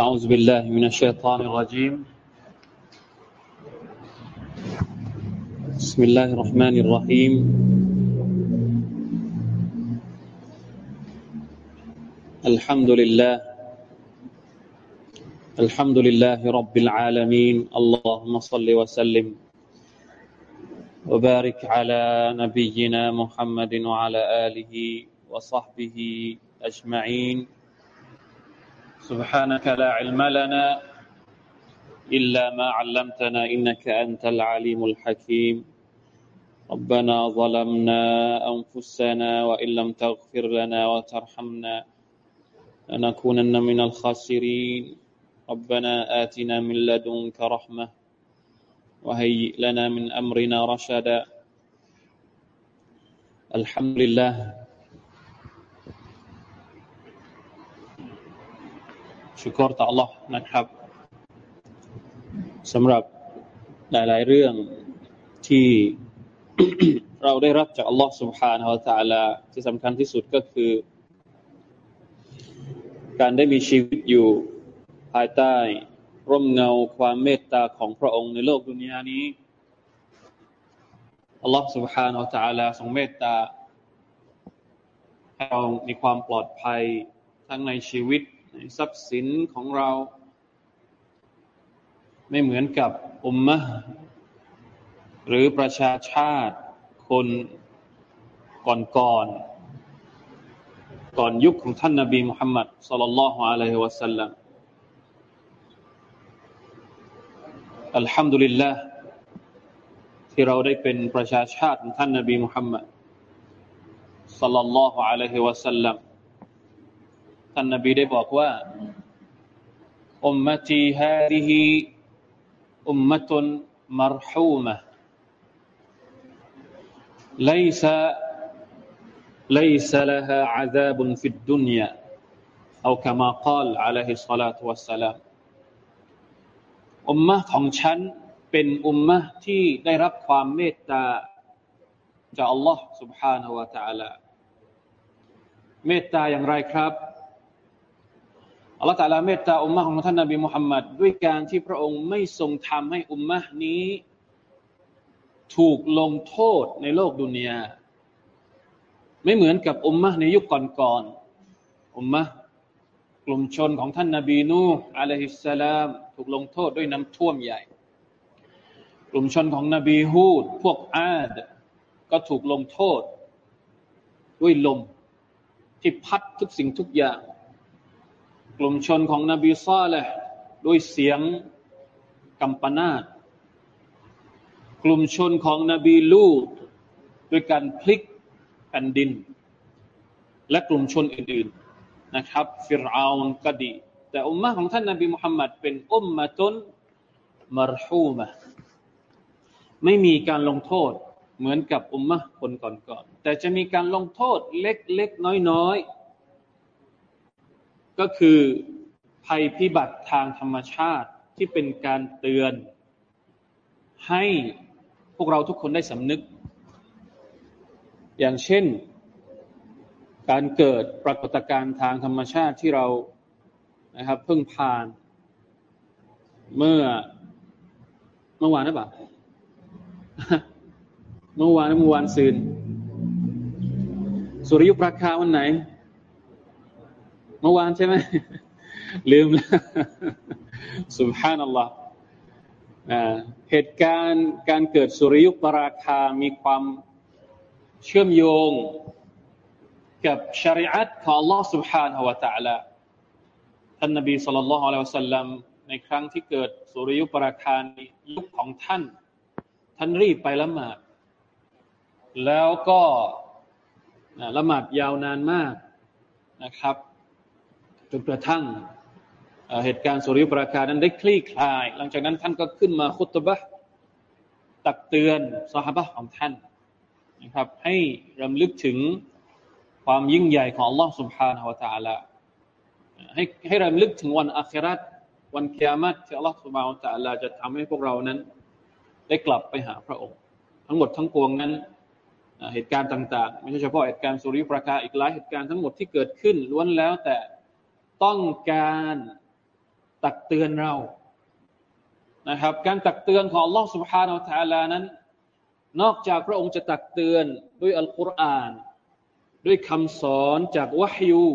أعوذ بالله من الشيطان الرجيم. بسم الله الرحمن الرحيم. الحمد لله. الحمد لله رب العالمين. اللهم صل وسلم. وبارك على نبينا محمد وعلى آله وصحبه أجمعين. سبحانك لا علم لنا إلا ما علمتنا إنك أنت العليم الحكيم. ربنا ظلمنا أنفسنا وإن لم تغفر لنا وترحمنا لنكونن من الخاسرين. ربنا آتنا من لدنك رحمة وهيئ لنا من أمرنا رشدا. الحمد لله ชุกรต่อ Allah นะครับสำหรับหลายๆเรื่องที่เราได้รับจาก Allah سبحانه และ تعالى ที่สำคัญที่สุดก็คือ การได้มีชีวิตอยู่ภายใต้ ร่มเงาความเมตตาของพระองค์ในโลกดุนยานี้ Allah سبحانه และ تعالى ทรงเมตตาให้เรามีความปลอดภัยทั้งในชีวิตใน ทรัพย์สินของเรา ไม่เหมือนกับอุมมะหรือประชาชาติคนก่อนก่อนก่อนยุคของท่านนบีมุฮัมมัดสลลัลลอฮุอะลัยฮิวะสัลลัมอัลฮัมดุลิลลาห์ที่เราได้เป็นประชาชาติของท่านนบีมุฮัมมัดสลลัลลอฮุอะลัยฮิวะสัลลัม ท่านนบีได้บอกว่าอุมมตีฮาดิฮิอุมมะตุนมรฮูมะ ليس ليس لها عذاب في الدنيا أو كما قال عليه الصلاة والسلام อุมมะของฉันเป็นอุมมะที่ได้รับความเมตตาจากอัลลอฮ์ سبحانه และ تعالى เมตตาอย่างไรครับ อัลลอฮฺตาลาเมตตาอุมมะของท่านนบีมุฮัมมัดด้วยการที่พระองค์ไม่ทรงทำให้อุมมะนี้ ถูกลงโทษในโลกดุนยาไม่เหมือนกับอุมมะในยุคก่อนๆอุมมะกลุ่มชนของท่านนบีนูอะลัยฮิสสลาม ถูกลงโทษด้วยน้ำท่วมใหญ่ กลุ่มชนของนบีฮูด พวกอาด ก็ถูกลงโทษด้วยลมที่พัดทุกสิ่งทุกอย่าง กลุ่มชนของนบีซาเลห์ด้วยเสียงกัมปนาตกลุ่มชนของนบีลูดด้วยการพลิกแผ่นดิน และกลุ่มชนอื่น ๆนะครับ ฟิรอาวนก็ดี แต่อุมมะของท่านนบีมุฮัมมัดเป็นอุมมะตนมารฮูมะไม่มีการลงโทษเหมือนกับอุมมะคนก่อนๆแต่จะมีการลงโทษเล็กๆน้อยๆ ก็คือภัยพิบัติทางธรรมชาติที่เป็นการเตือน ให้พวกเราทุกคนได้สำนึก อย่างเช่น การเกิดปรากฏการณ์ทางธรรมชาติที่เรานะครับเพิ่งผ่านเมื่อเมื่อวานนะบ่าเมื่อวานเมื่อวานซืนสุริยุปราคาวันไหน เมื่อวานใช่ไหมลืมแล้วสุบฮานัลลอฮ์เหตุการณ์การเกิดสุริยุปราคามีความเชื่อมโยง กับชริอัตของ Allah سبحانه และ تعالى ท่านนบีสุลต่านละฮ์อัลลอฮฺสัลลัมในครั้งที่เกิดสุริยุปราคายุคของท่าน ท่านรีบไปละหมาด แล้วก็ละหมาดยาวนานมากนะครับ จนกระทั่งเหตุการณ์สุริยุปราคานั้นได้คลี่คลาย หลังจากนั้นท่านก็ขึ้นมาคุตบะตักเตือนสหบะของท่านนะครับ ให้รำลึกถึงความยิ่งใหญ่ของ Allah سبحانه และ تعالى ให้ให้รำลึกถึงวันอัคราตวันเกียรติที่ Allah سبحانه และ تعالى จะทำให้พวกเรานั้น ได้กลับไปหาพระองค์ ทั้งหมดทั้งปวงนั้นเหตุการณ์ต่างๆ ไม่ใช่เฉพาะเหตุการณ์สุริยุปราคาอีกหลายเหตุการณ์ทั้งหมดที่เกิดขึ้นล้วนแล้วแต่ ต้องการ ตักเตือนเรานะครับ การตักเตือนของ Allah سبحانه และ تعالى นั้น นอกจากพระองค์จะตักเตือนด้วยอัลกุรอานด้วยคำสอนจากวะฮยู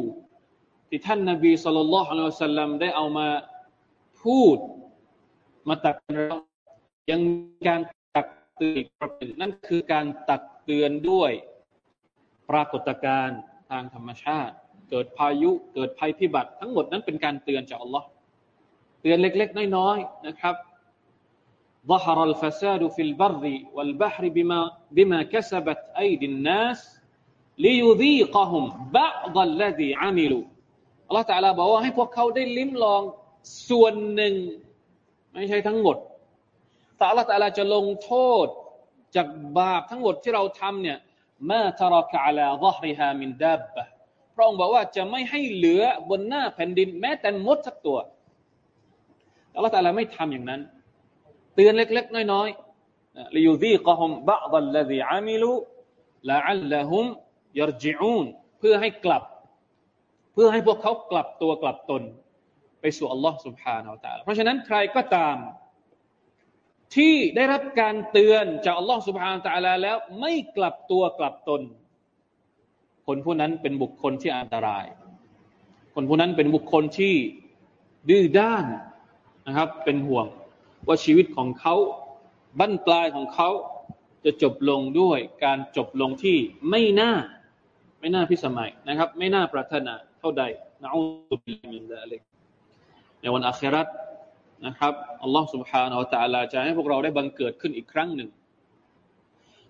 ที่ท่านนาบีสุลต่านละฮ์อัลลอฮฺสัลลัมได้เอามาพูดมาตักเตือนยังการตักเตือนนั่นคือการตักเตือนด้วยปรากฏการณ์ทางธรรมชาติ เกิดพายุเกิดภัยพิบัติ ทั้งหมดนั้นเป็นการเตือนจากอัลลอฮ์เตือนเล็กๆน้อยๆนะครับ ظهر الفساد في البر والبحر بما بما كسبت أيدي الناس ليذيقهم بعض الذي عملوا อัลลอฮฺตะลาบอกว่าให้พวกเขาได้ลิ้มลองส่วนหนึ่ง ไม่ใช่ทั้งหมดแต่อัลลอฮฺตะลาจะลงโทษจากบาปทั้งหมดที่เราทำเนี่ยมาทารกะลา ظهرها من دابة พระองค์บอกว่าจะไม่ให้เหลือบนหน้าแผ่นดิน แม้แต่มดสักตัวอัลลอฮฺแต่ละไม่ทำอย่างนั้น เตือนเล็ก ๆ น้อยๆลิยูซีกอฮมบะดัลลซีอามิลูละอัลละฮุมยรจิอูนเพื่อให้กลับ เพื่อให้พวกเขากลับตัวกลับตน ไปสู่อัลลอฮฺสุบฮานาอัลตะเพราะฉะนั้นใครก็ตาม ที่ได้รับการเตือนจากอัลลอฮฺสุบฮานาอัลตะแล้ว ไม่กลับตัวกลับตน คนผู้นั้นเป็นบุคคลที่อันตราย คนผู้นั้นเป็นบุคคลที่ดื้อด้านนะครับ เป็นห่วงว่าชีวิตของเขาบั้นปลายของเขาจะจบลงด้วยการจบลงที่ไม่น่า ไม่น่าพิสมัยนะครับ ไม่น่าปรารถนาเท่าใดนะอูซุบิลมินซาลิกในวันอาคราตนะครับอัลลอฮ์ سبحانه และ تعالى จะให้พวกเราได้บังเกิดขึ้นอีกครั้งหนึ่ง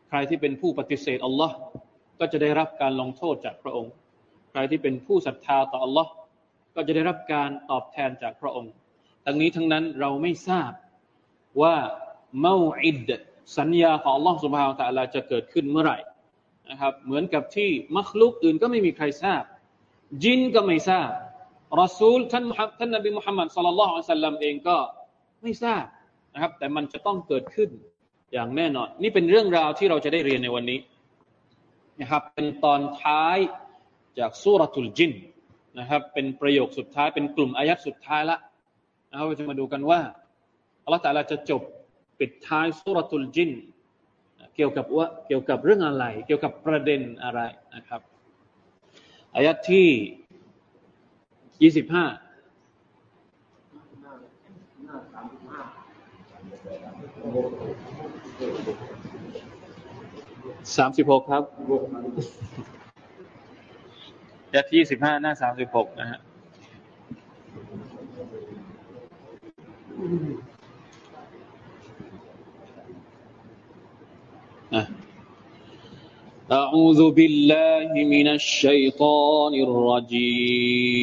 ใครที่เป็นผู้ปฏิเสธอัลลอฮ์ ก็จะได้รับการลงโทษจากพระองค์ ใครที่เป็นผู้ศรัทธาต่อ Allah ก็จะได้รับการตอบแทนจากพระองค์ ทั้งนี้ทั้งนั้นเราไม่ทราบว่าเมาอิดสัญญาของ Allah س ب ح ا า ه และ تعالى จะเกิดขึ้นเมื่อไหร่นะครับ เหมือนกับที่มัคลุกอื่นก็ไม่มีใครทราบ จินก็ไม่ทราบรอซูลท่านท่านนบีมุฮัมมัดสุลลัลละอัลลัมเองก็ไม่ทราบนะครับ แต่มันจะต้องเกิดขึ้นอย่างแน่นอน นี่เป็นเรื่องราวที่เราจะได้เรียนในวันนี้ นะครับ เป็นตอนท้ายจากสุรทุลจินนะครับ เป็นประโยคสุดท้าย เป็นกลุ่มอายัดสุดท้ายละเราจะมาดูกันว่าอัลลอฮฺตะลาจะจบปิดท้ายสุรทุลจินเกี่ยวกับว่าเกี่ยวกับเรื่องอะไร เกี่ยวกับประเด็นอะไรนะครับอายัดที่ยี่สิบห้าสามสิบห กครับยัดที่ยี่สิบห้าหน้าสามสิบหกนะฮะ أعوذ بالله من الشيطان الرجيم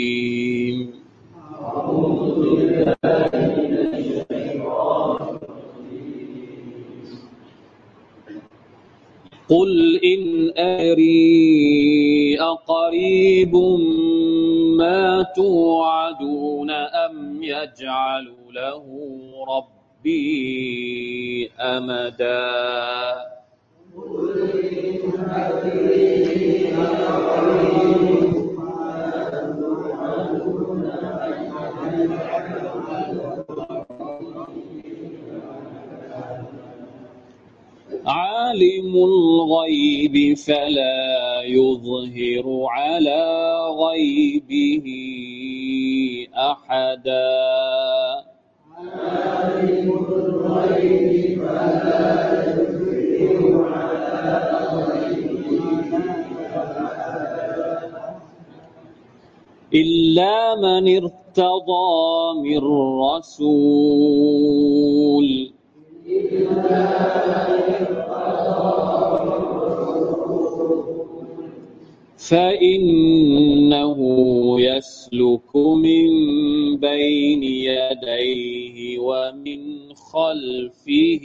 قل إن أري أقريب ما توعدون أم يجعل له ربي أمداً عالم الغيب فلا يظهر على غيبه أحدا. إلا من ارتضى من رسول. فإنه يسلك من بين يديه ومن خلفه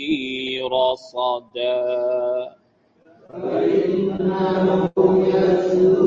رصدا. فإنه يسلك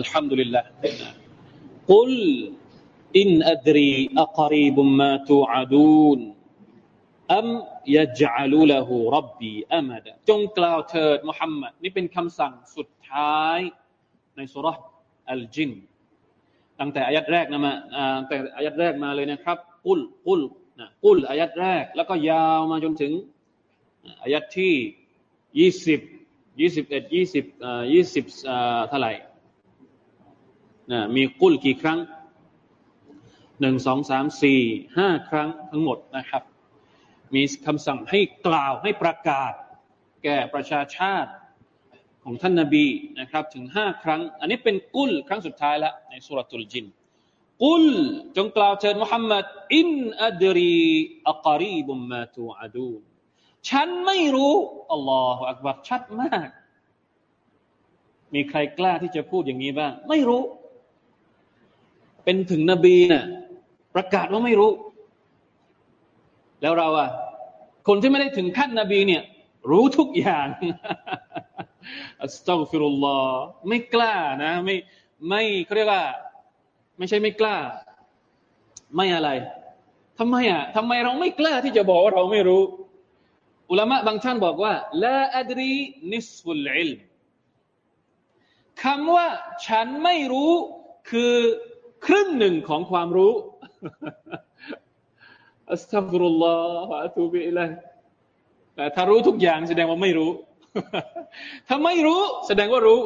الحمد لله قل إن أدري أقريب ما توعدون أم يجعل له ربي أمدا จงกล่าวเถิดมุฮัมมัดนี่เป็นคำสั่งสุดท้ายในสุรษอัลจิน ตั้งแต่อายัดแรกนะมาตั้งแต่อายัดแรกมาเลยนะครับ กุลกุลนะกุลอายัดแรก แล้วก็ยาวมาจนถึงอายัดที่ยี่สิบยี่สิบเอ็ดยี่สิบยี่สิบเท่าไหร่นะมีกุลกี่ครั้งหนึ่งสองสามสี่ห้าครั้งทั้งหมดนะครับ มีคำสั่งให้กล่าวให้ประกาศ แก่ประชาชาติ ของท่านนาบีนะครับถึงห้าครั้ง อันนี้เป็นกุลครั้งสุดท้ายละในสุรตุลจินกุลจงกล่าวเชิญมุฮัมมัดอินอัดรีอักรีบุมมาตูอาดูฉันไม่รู้อัลลอฮฺอักบัรชัดมาก มีใครกล้าที่จะพูดอย่างนี้บ้าง ไม่รู้ เป็นถึงนบีนะ่ะประกาศว่าไม่รู้ แล้วเราอะคนที่ไม่ได้ถึงขั้นนบีเนี่ย รู้ทุกอย่าง อัสตัฆฟิรุลลอฮ์ไม่กล้านะ ไม่ไม่เขาเรียกว่า ไม่ใช่ไม่กล้า ไม่อะไรทำไมอะทำไมเราไม่กล้าที่จะบอกว่าเราไม่รู้ อุลามะบางท่านบอกว่าละอัดรีนิสฟุลอิลคำว่า ฉันไม่รู้คือครึ่งหนึ่งของความรู้อัสตัฟุรุลลอฮฺอะตูบิอิลัยแต่ถ้ารู้ทุกอย่างแสดงว่าไม่รู้ ถ้าไม่รู้แสดงว่ารู้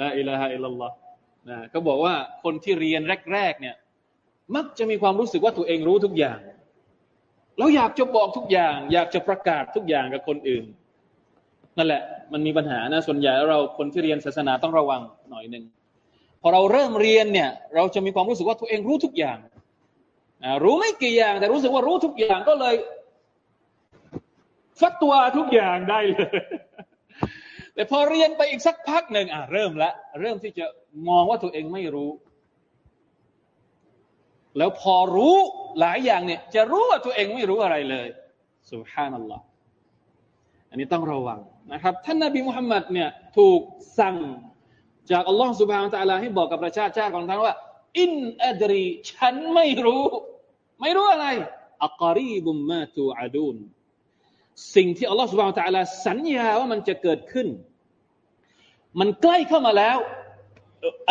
ละอิลาฮะอิลลัลลอฮ์นะเขาบอกว่าคนที่เรียนแรก ๆ เนี่ย มักจะมีความรู้สึกว่าตัวเองรู้ทุกอย่าง แล้วอยากจะบอกทุกอย่าง อยากจะประกาศทุกอย่างกับคนอื่น นั่นแหละ มันมีปัญหานะส่วนใหญ่เราคนที่เรียนศาสนาต้องระวังหน่อยหนึ่งพอเราเริ่มเรียนเนี่ย เราจะมีความรู้สึกว่าตัวเองรู้ทุกอย่างรู้ไม่กี่อย่าง แต่รู้สึกว่ารู้ทุกอย่างก็เลยฟัดตัวทุกอย่างได้เลย แต่พอเรียนไปอีกสักพักหนึ่งอะเริ่มละเริ่มที่จะมองว่าตัวเองไม่รู้ แล้วพอรู้หลายอย่างเนี่ย จะรู้ว่าตัวเองไม่รู้อะไรเลยสุฮานัลลอฮ์อันนี้ต้องระวังนะครับ ท่านนบีมุฮัมมัดเนี่ยถูกสั่งจากอัลลอฮ์สุบฮานตะลาให้บอกกับประชาชาติของท่านว่า อินอัดรีฉันไม่รู้ ไม่รู้อะไรอักรีบุมมาตูอาดูน สิ่งที่อัลลอฮ์สุบฮานตะลาสัญญาว่ามันจะเกิดขึ้น มันใกล้เข้ามาแล้ว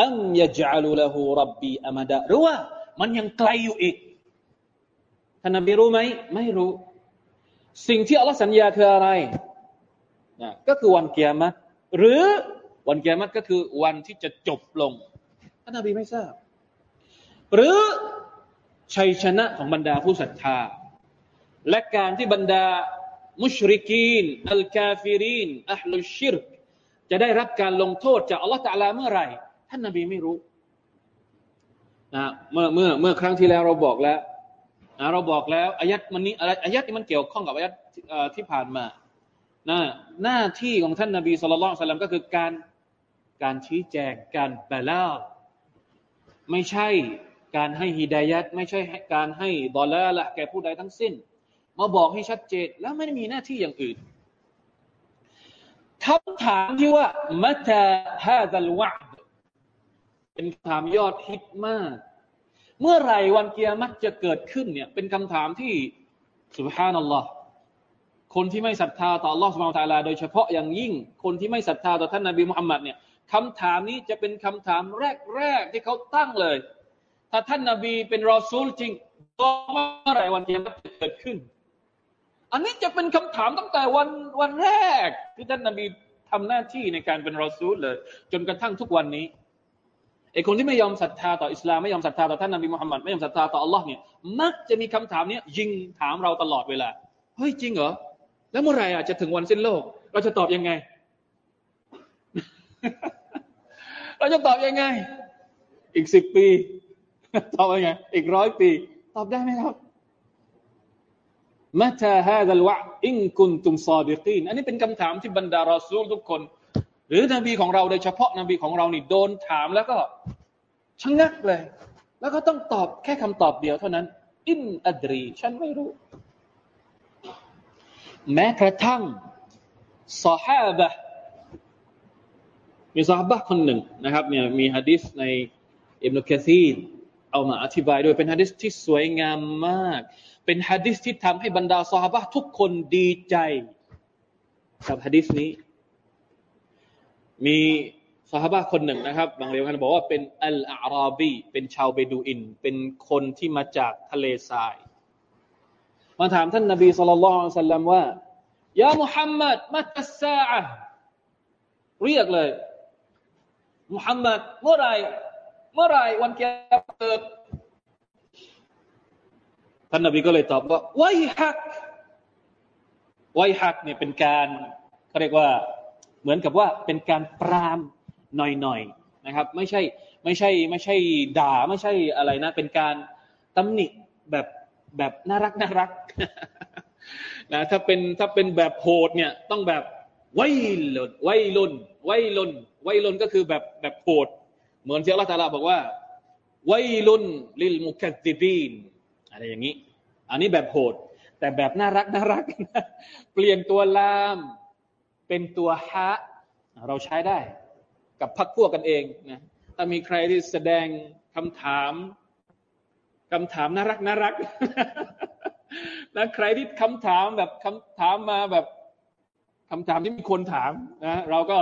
อัมยะจัลูละหูรับบีอามาดะหรือว่ามันยังไกลอยู่อีกท่านนบีรู้ไหมไม่รู้ สิ่งที่อัลลอฮ์สัญญาคืออะไรนะก็คือวันเกียรติหรือวันเกียรติก็คือวันที่จะจบลงท่านนบีไม่ทราบ หรือชัยชนะของบรรดาผู้ศรัทธา และการที่บรรดา มุชริกีนอัลกาฟิรินอัลลุชิรจะได้รับการลงโทษจากอัลลอฮฺตะลาเมื่อไหร่ท่านนบีไม่รู้นะเมื่อเมื่อเมื่อครั้งที่แล้วเราบอกแล้วนะเราบอกแล้วอายัดมันนี้อายัดนี้มันเกี่ยวข้องกับอายัดที่ผ่านมานะหน้าที่ของท่านนบีสุลต่านสัลลัมก็คือการการชี้แจงการแปลเล่าไม่ใช่การให้ฮิดายัดไม่ใช่การให้ดอลลาละแก่ผู้ใดทั้งสิ้น มาบอกให้ชัดเจนแล้วไม่ได้มีหน้าที่อย่างอื่นคำถามที่ว่ามัตาฮาดัลวะเป็นคำถามยอดฮิตมาก เมื่อไรวันเกียรติจะเกิดขึ้นเนี่ย เป็นคำถามที่สุบฮานัลลอฮ์คนที่ไม่ศรัทธาต่อ Allah สุฮานาตะลาโดยเฉพาะอย่างยิ่ง คนที่ไม่ศรัทธาต่อท่านนบีมุฮัมมัดเนี่ยคำถามนี้จะเป็นคำถามแรก ๆ ที่เขาตั้งเลย ถ้าท่านนาบีเป็นรอซูลจริงบอกเมื่อไรวันเกียรติจะเกิดขึ้น อันนี้จะเป็นคำถามตั้งแต่วันวันแรก ที่ท่านนาบีทำหน้าที่ในการเป็นรอซูลเลย จนกระทั่งทุกวันนี้ไอ้คนที่ไม่ยอมศรัทธาต่ออิสลามไม่ยอมศรัทธาต่อท่านนบีมุฮัมมัดไม่ยอมศรัทธาต่ออัลลอฮ์เนี่ยมักจะมีคำถามเนี้ยิงถามเราตลอดเวลาเฮ้ยจริงเหรอแล้วเมื่อไหร่อะจะถึงวันสิ้นโลก เราจะตอบยังไง เราจะตอบยังไง อีกสิบปี ตอบยังไง อีกร้อยปี ตอบได้ไหมครับ มะตาฮาดัลวะอิงกุนตุมซอดิกีนอันนี้เป็นคำถามที่บรรดารอซูลทุกคน หรือนบีของเราโดยเฉพาะนบีของเรานี่โดนถามแล้วก็ชะงักเลย แล้วก็ต้องตอบแค่คำตอบเดียวเท่านั้น อินอดรี ฉันไม่รู้ แม้กระทั่งสฮาบะมีสฮาบะคนหนึ่งนะครับเนี่ยมีฮะดิษในอิบนุกะซีรเอามาอธิบายด้วยเป็นฮะดิษที่สวยงามมาก เป็นฮะดิษที่ทำให้บรรดาสฮาบะทุกคนดีใจกับฮะดิษนี้ มีสหบะคนหนึ่งนะครับ บางเรียนบอกว่าเป็นอัลอาราบีเป็นชาวเบดูอิน เป็นคนที่มาจากทะเลทราย มาถามท่านนบีสุลต่านสัลลัมว่ายามุฮัมมัดมัตสซาอะเรียกเลยมุฮัมมัดเมื่อไรเมื่อไรวันเกียรติเกิด ท่านนบีก็เลยตอบว่าไวฮักไวฮักเนี่ยเป็นการเขาเรียกว่าเหมือนกับว่าเป็นการปรามหน่อยๆนะครับ ไม่ใช่ไม่ใช่ไม่ใช่ด่าไม่ใช่อะไรนะ เป็นการตำหนิแบบแบบน่ารักน่ารักนะถ้าเป็นถ้าเป็นแบบโหดเนี่ยต้องแบบไวลนไวลนไวลนไวลนก็คือแบบแบบโหด เหมือนที่อัลลอฮฺตาลาบอกว่าไวลุนลิลมุคัตติบีน อะไรอย่างนี้ อันนี้แบบโหด แต่แบบน่ารักน่ารัก เปลี่ยนตัวลามเป็นตัวฮะเราใช้ได้ กับพักพวกกันเองนะถ้ามีใครที่แสดงคำถามคำถามน่ารักน่ารักนะใครที่คำถามแบบคำถามมาแบบคำถามที่มีคนถามนะเราก็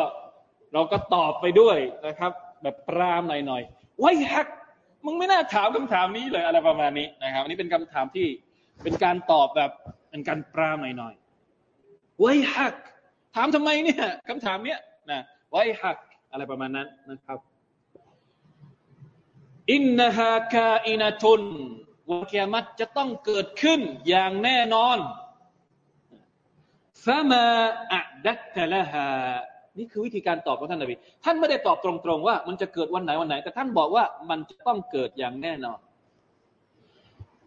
เราก็ตอบไปด้วยนะครับ แบบปรามหน่อยๆไว้ฮัก มึงไม่น่าถามคำถามนี้เลยอะไรประมาณนี้นะครับอันนี้เป็นคำถามที่เป็นการตอบแบบเป็นการปรามหน่อยๆไว้ฮัก ถามทำไมเนี่ยคำถามเนี้ยนะไว้หักอะไรประมาณนั้นนะครับอินนาฮาคาอินาทุนวันกิยามัตจะต้องเกิดขึ้นอย่างแน่นอนฟะมาอัดัตละฮา นี่คือวิธีการตอบของท่านนบีท่านไม่ได้ตอบตรงๆว่า มันจะเกิดวันไหนวันไหน แต่ท่านบอกว่ามันจะต้องเกิดอย่างแน่นอน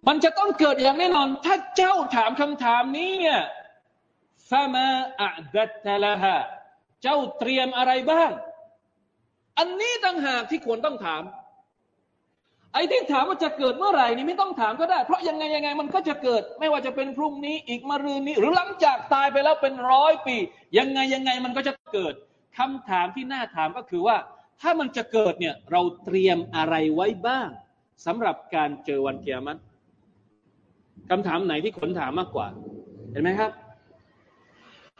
มันจะต้องเกิดอย่างแน่นอน ถ้าเจ้าถามคำถามนี้เนี่ยฟามาอัดัตละฮะเจ้าเตรียมอะไรบ้าง อันนี้ต่างหากที่ควรต้องถาม ไอ้ที่ถามว่าจะเกิดเมื่อไหร่นี่ไม่ต้องถามก็ได้ เพราะยังไงยังไงมันก็จะเกิด ไม่ว่าจะเป็นพรุ่งนี้อีกมะรืนนี้ หรือหลังจากตายไปแล้วเป็นร้อยปี ยังไงยังไงมันก็จะเกิดคำถามที่น่าถามก็คือว่า ถ้ามันจะเกิดเนี่ยเราเตรียมอะไรไว้บ้างสำหรับการเจอวันเกียรติคำถามไหนที่คนถามมากกว่า เห็นไหมครับ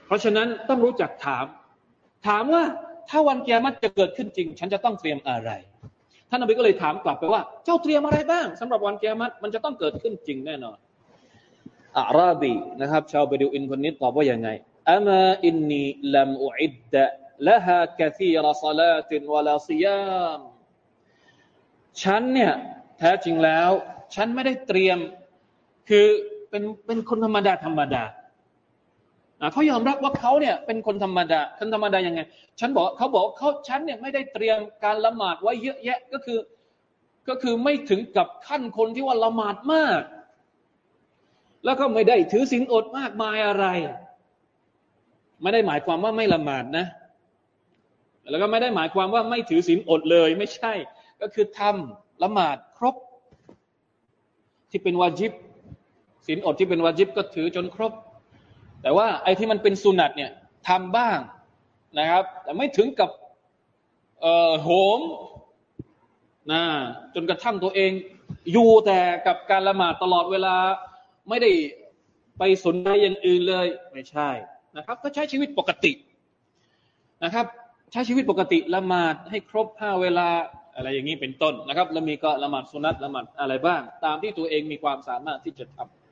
เพราะฉะนั้นต้องรู้จักถาม ถามว่าถ้าวันเกิยามัตจะเกิดขึ้นจริง ฉันจะต้องเตรียมอะไร ท่านนบีก็เลยถามกลับไปว่า เจ้าเตรียมอะไรบ้างสำหรับวันกิยามัตมันจะต้องเกิดขึ้นจริงแน่นอนอาราบีนะครับ ชาวเบดูอินคนนี้ตอบว่าอย่างไงอามาอินนีลัมอุอิดดะละฮะกะซีรซาลาตินวะลาซิยามฉันเนี่ยแท้จริงแล้ว ฉันไม่ได้เตรียมคือเป็นเป็นคนธรรมดาธรรมดา เขายอมรับว่าเขาเนี่ยเป็นคนธรรมดาคนธรรมดายังไง ฉันบอกเขาบอกเขาฉันเนี่ยไม่ได้เตรียมการละหมาดไว้เยอะแยะก็คือ ก็คือไม่ถึงกับขั้นคนที่ว่าละหมาดมาก แล้วก็ไม่ได้ถือศีลอดมากมายอะไร ไม่ได้หมายความว่าไม่ละหมาดนะ แล้วก็ไม่ได้หมายความว่าไม่ถือศีลอดเลยไม่ใช่ ก็คือทำละหมาดครบ ที่เป็นวาจิบศีลอดที่เป็นวาจิบก็ถือจนครบ แต่ว่าไอ้ที่มันเป็นสุนัตเนี่ยทำบ้างนะครับ แต่ไม่ถึงกับโหมนะจนกระทั่งตัวเอง อยู่แต่กับการละหมาดตลอดเวลาไม่ได้ไปสนใจอย่างอื่นเลยไม่ใช่นะครับ ก็ใช้ชีวิตปกตินะครับ ใช้ชีวิตปกติละหมาดให้ครบห้าเวลาอะไรอย่างนี้เป็นต้นนะครับ แล้วมีก็ละหมาดสุนัตละหมาดอะไรบ้าง ตามที่ตัวเองมีความสามารถที่จะทำ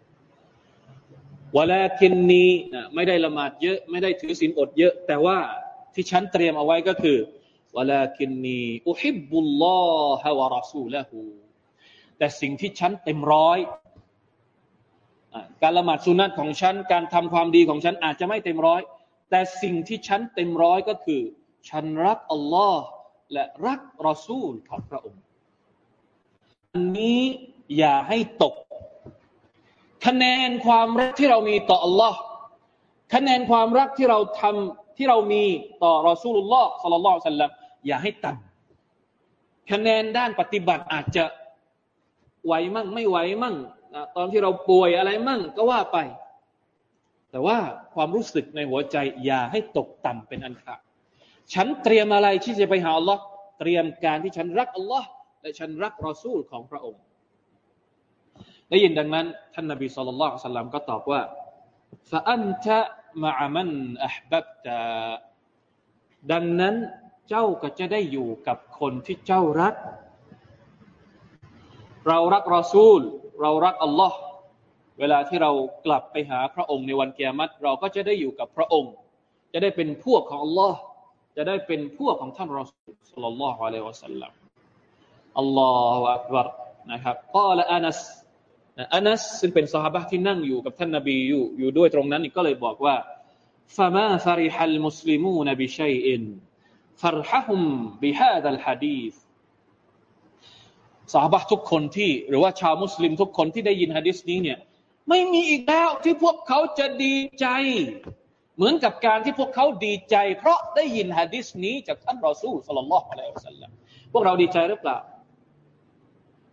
วลาคินนีนะไม่ได้ละหมาดเยอะ ไม่ได้ถือศีลอดเยอะ แต่ว่าที่ฉันเตรียมเอาไว้ก็คือวลาคินนีอุฮิบุลลอฮะวะรอซูละหูแต่สิ่งที่ฉันเต็มร้อยการละหมาดสุนัตของฉัน การทำความดีของฉันอาจจะไม่เต็มร้อย แต่สิ่งที่ฉันเต็มร้อยก็คือ ฉันรักอัลลอฮ์และรักรอซูลของพระองค์ อันนี้อย่าให้ตก คะแนนความรักที่เรามีต่อ Allah คะแนนความรักที่เราทำที่เรามีต่อรอซูลุลลอฮ์สัลลัลลอฮุซัลลัมอย่าให้ต่ำคะแนนด้านปฏิบัติอาจจะไหวมั่งไม่ไหวมั่งตอนที่เราป่วยอะไรมั่งก็ว่าไป แต่ว่าความรู้สึกในหัวใจ อย่าให้ตกต่ำเป็นอันขาดฉันเตรียมอะไรที่จะไปหาอัลลอฮ์เตรียมการที่ฉันรักอัลลอฮ์และฉันรักรอซูลของพระองค์ ได้ยินดังนั้น ท่านนบีสุลต่านสัลลัมก็ตอบว่าฟะอันตะมะมันอัพบับตาดังนั้นเจ้าก็จะได้อยู่กับคนที่เจ้ารัก เรารักรอซูล เรารักอัลลอฮ์เวลาที่เรากลับไปหาพระองค์ในวันเกียรติเราก็จะได้อยู่กับพระองค์ จะได้เป็นพวกของอัลลอฮ์จะได้เป็นพวกของท่านรอสูลสุลลัลลอฮุอะลัยฮิวะสัลลัมالله أكبر นะครับกล่าวอานัส อานัสซึ่งเป็นสหบะที่นั่งอยู่กับท่านนบีอยู่อยู่ด้วยตรงนั้นก็เลยบอกว่าفما فرح المسلمون بشيء فرحهم بهذا الحديث สหายทุกคนที่หรือว่าชาวมุสลิมทุกคนที่ได้ยินฮะดิษนี้เนี่ยไม่มีอีกแล้วที่พวกเขาจะดีใจ เหมือนกับการที่พวกเขาดีใจ เพราะได้ยินฮะดิษนี้จากท่านรอซูลสลลัลลอฮุอะลัยฮิวสัลลัมพวกเราดีใจหรือเปล่า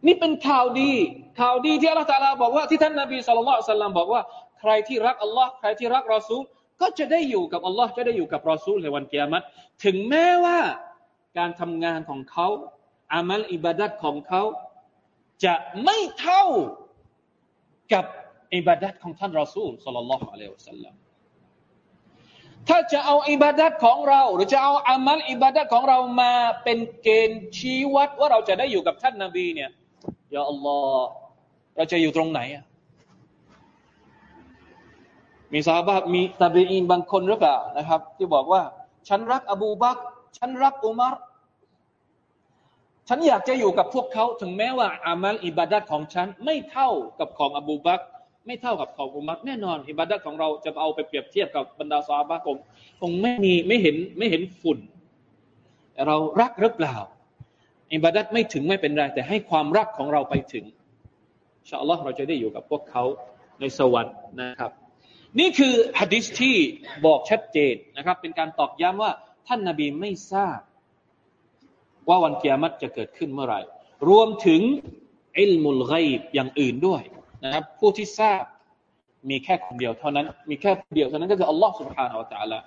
นี่เป็นข่าวดี ข่าวดีที่อัลลอฮฺตาลาบอกว่าที่ท่านนบีสุลต่านสัลลัมบอกว่าใครที่รักอัลลอฮ์ใครที่รักรอซูลก็จะได้อยู่กับอัลลอฮ์จะได้อยู่กับรอซูลในวันเกียรติถึงแม้ว่าการทำงานของเขาอามัลอิบาดัดของเขา จะไม่เท่ากับอิบาดัดของท่านรอซูลสุลลัลลอฮุอะลัยฮิวสัลลัมถ้าจะเอาอิบาดัดของเรา หรือจะเอาอามัลอิบาดัดของเรามาเป็นเกณฑ์ชี้วัดว่าเราจะได้อยู่กับท่านนาบีเนี่ย ยาอัลลอฮ์เราจะอยู่ตรงไหนอะมีซาบะมีตาบีอินบางคนหรือเปล่านะครับ ที่บอกว่า ฉันรักอบูบักฉันรักอุมารฉันอยากจะอยู่กับพวกเขาถึงแม้ว่า อามัลอิบาดัดของฉันไม่เท่ากับของอบูบักไม่เท่ากับของอุมัรแน่นอน อิบาดัดของเราจะเอาไปเปรียบเทียบกับบรรดาซาบะคงคงไม่มีไม่เห็นไม่เห็นฝุ่น เรารักหรือเปล่า อิบาดัดไม่ถึงไม่เป็นไร แต่ให้ความรักของเราไปถึงชาอัลลอฮ์เราจะได้อยู่กับพวกเขาในสวรรค์นะครับ นี่คือฮะดิษที่บอกชัดเจนนะครับ เป็นการตอกย้ำว่าท่านนาบีไม่ทราบ ว่าวันเกียรติจะเกิดขึ้นเมื่อไหร่ รวมถึงอิลมุลไกบอย่างอื่นด้วยนะครับ ผู้ที่ทราบมีแค่คนเดียวเท่านั้น มีแค่คนเดียวเท่านั้นก็คืออัลลอฮ์ سبحانه และ تعالى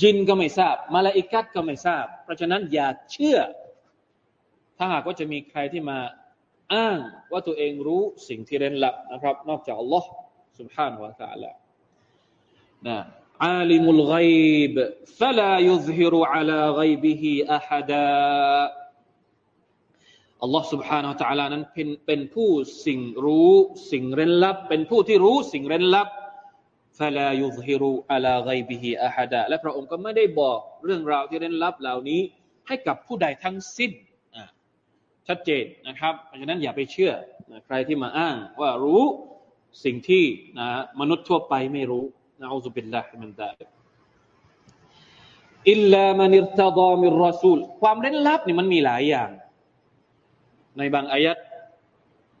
จินก็ไม่ทราบมาลาอิกัดก็ไม่ทราบ เพราะฉะนั้นอย่าเชื่อ ถ้าหากว่าจะมีใครที่มาอ้างว่าตัวเองรู้สิ่งที่เร้นลับนะครับ นอกจากอัลลอฮ์ سبحانه และ تعالى นะ عالم الغيب فلا يظهر على غيبه أحدا อัลลอฮ์ سبحانه และ تعالى นั้นเป็นเป็นผู้สิ่งรู้สิ่งเร้นลับ เป็นผู้ที่รู้สิ่งเร้นลับ فلا يظهر على غيبه أحدا และพระองค์ก็ไม่ได้บอกเรื่องราวที่เร้นลับเหล่านี้ ให้กับผู้ใดทั้งสิ้น ชัดเจนนะครับเพราะฉะนั้นอย่าไปเชื่อนะใครที่มาอ้างว่ารู้สิ่งที่นะมนุษย์ทั่วไปไม่รู้นะอัลลอฮฺบิลลาฮิมันดาإلا من ارتضى من رسول ความเร้นลับนี่มันมีหลายอย่าง ในบางอายัด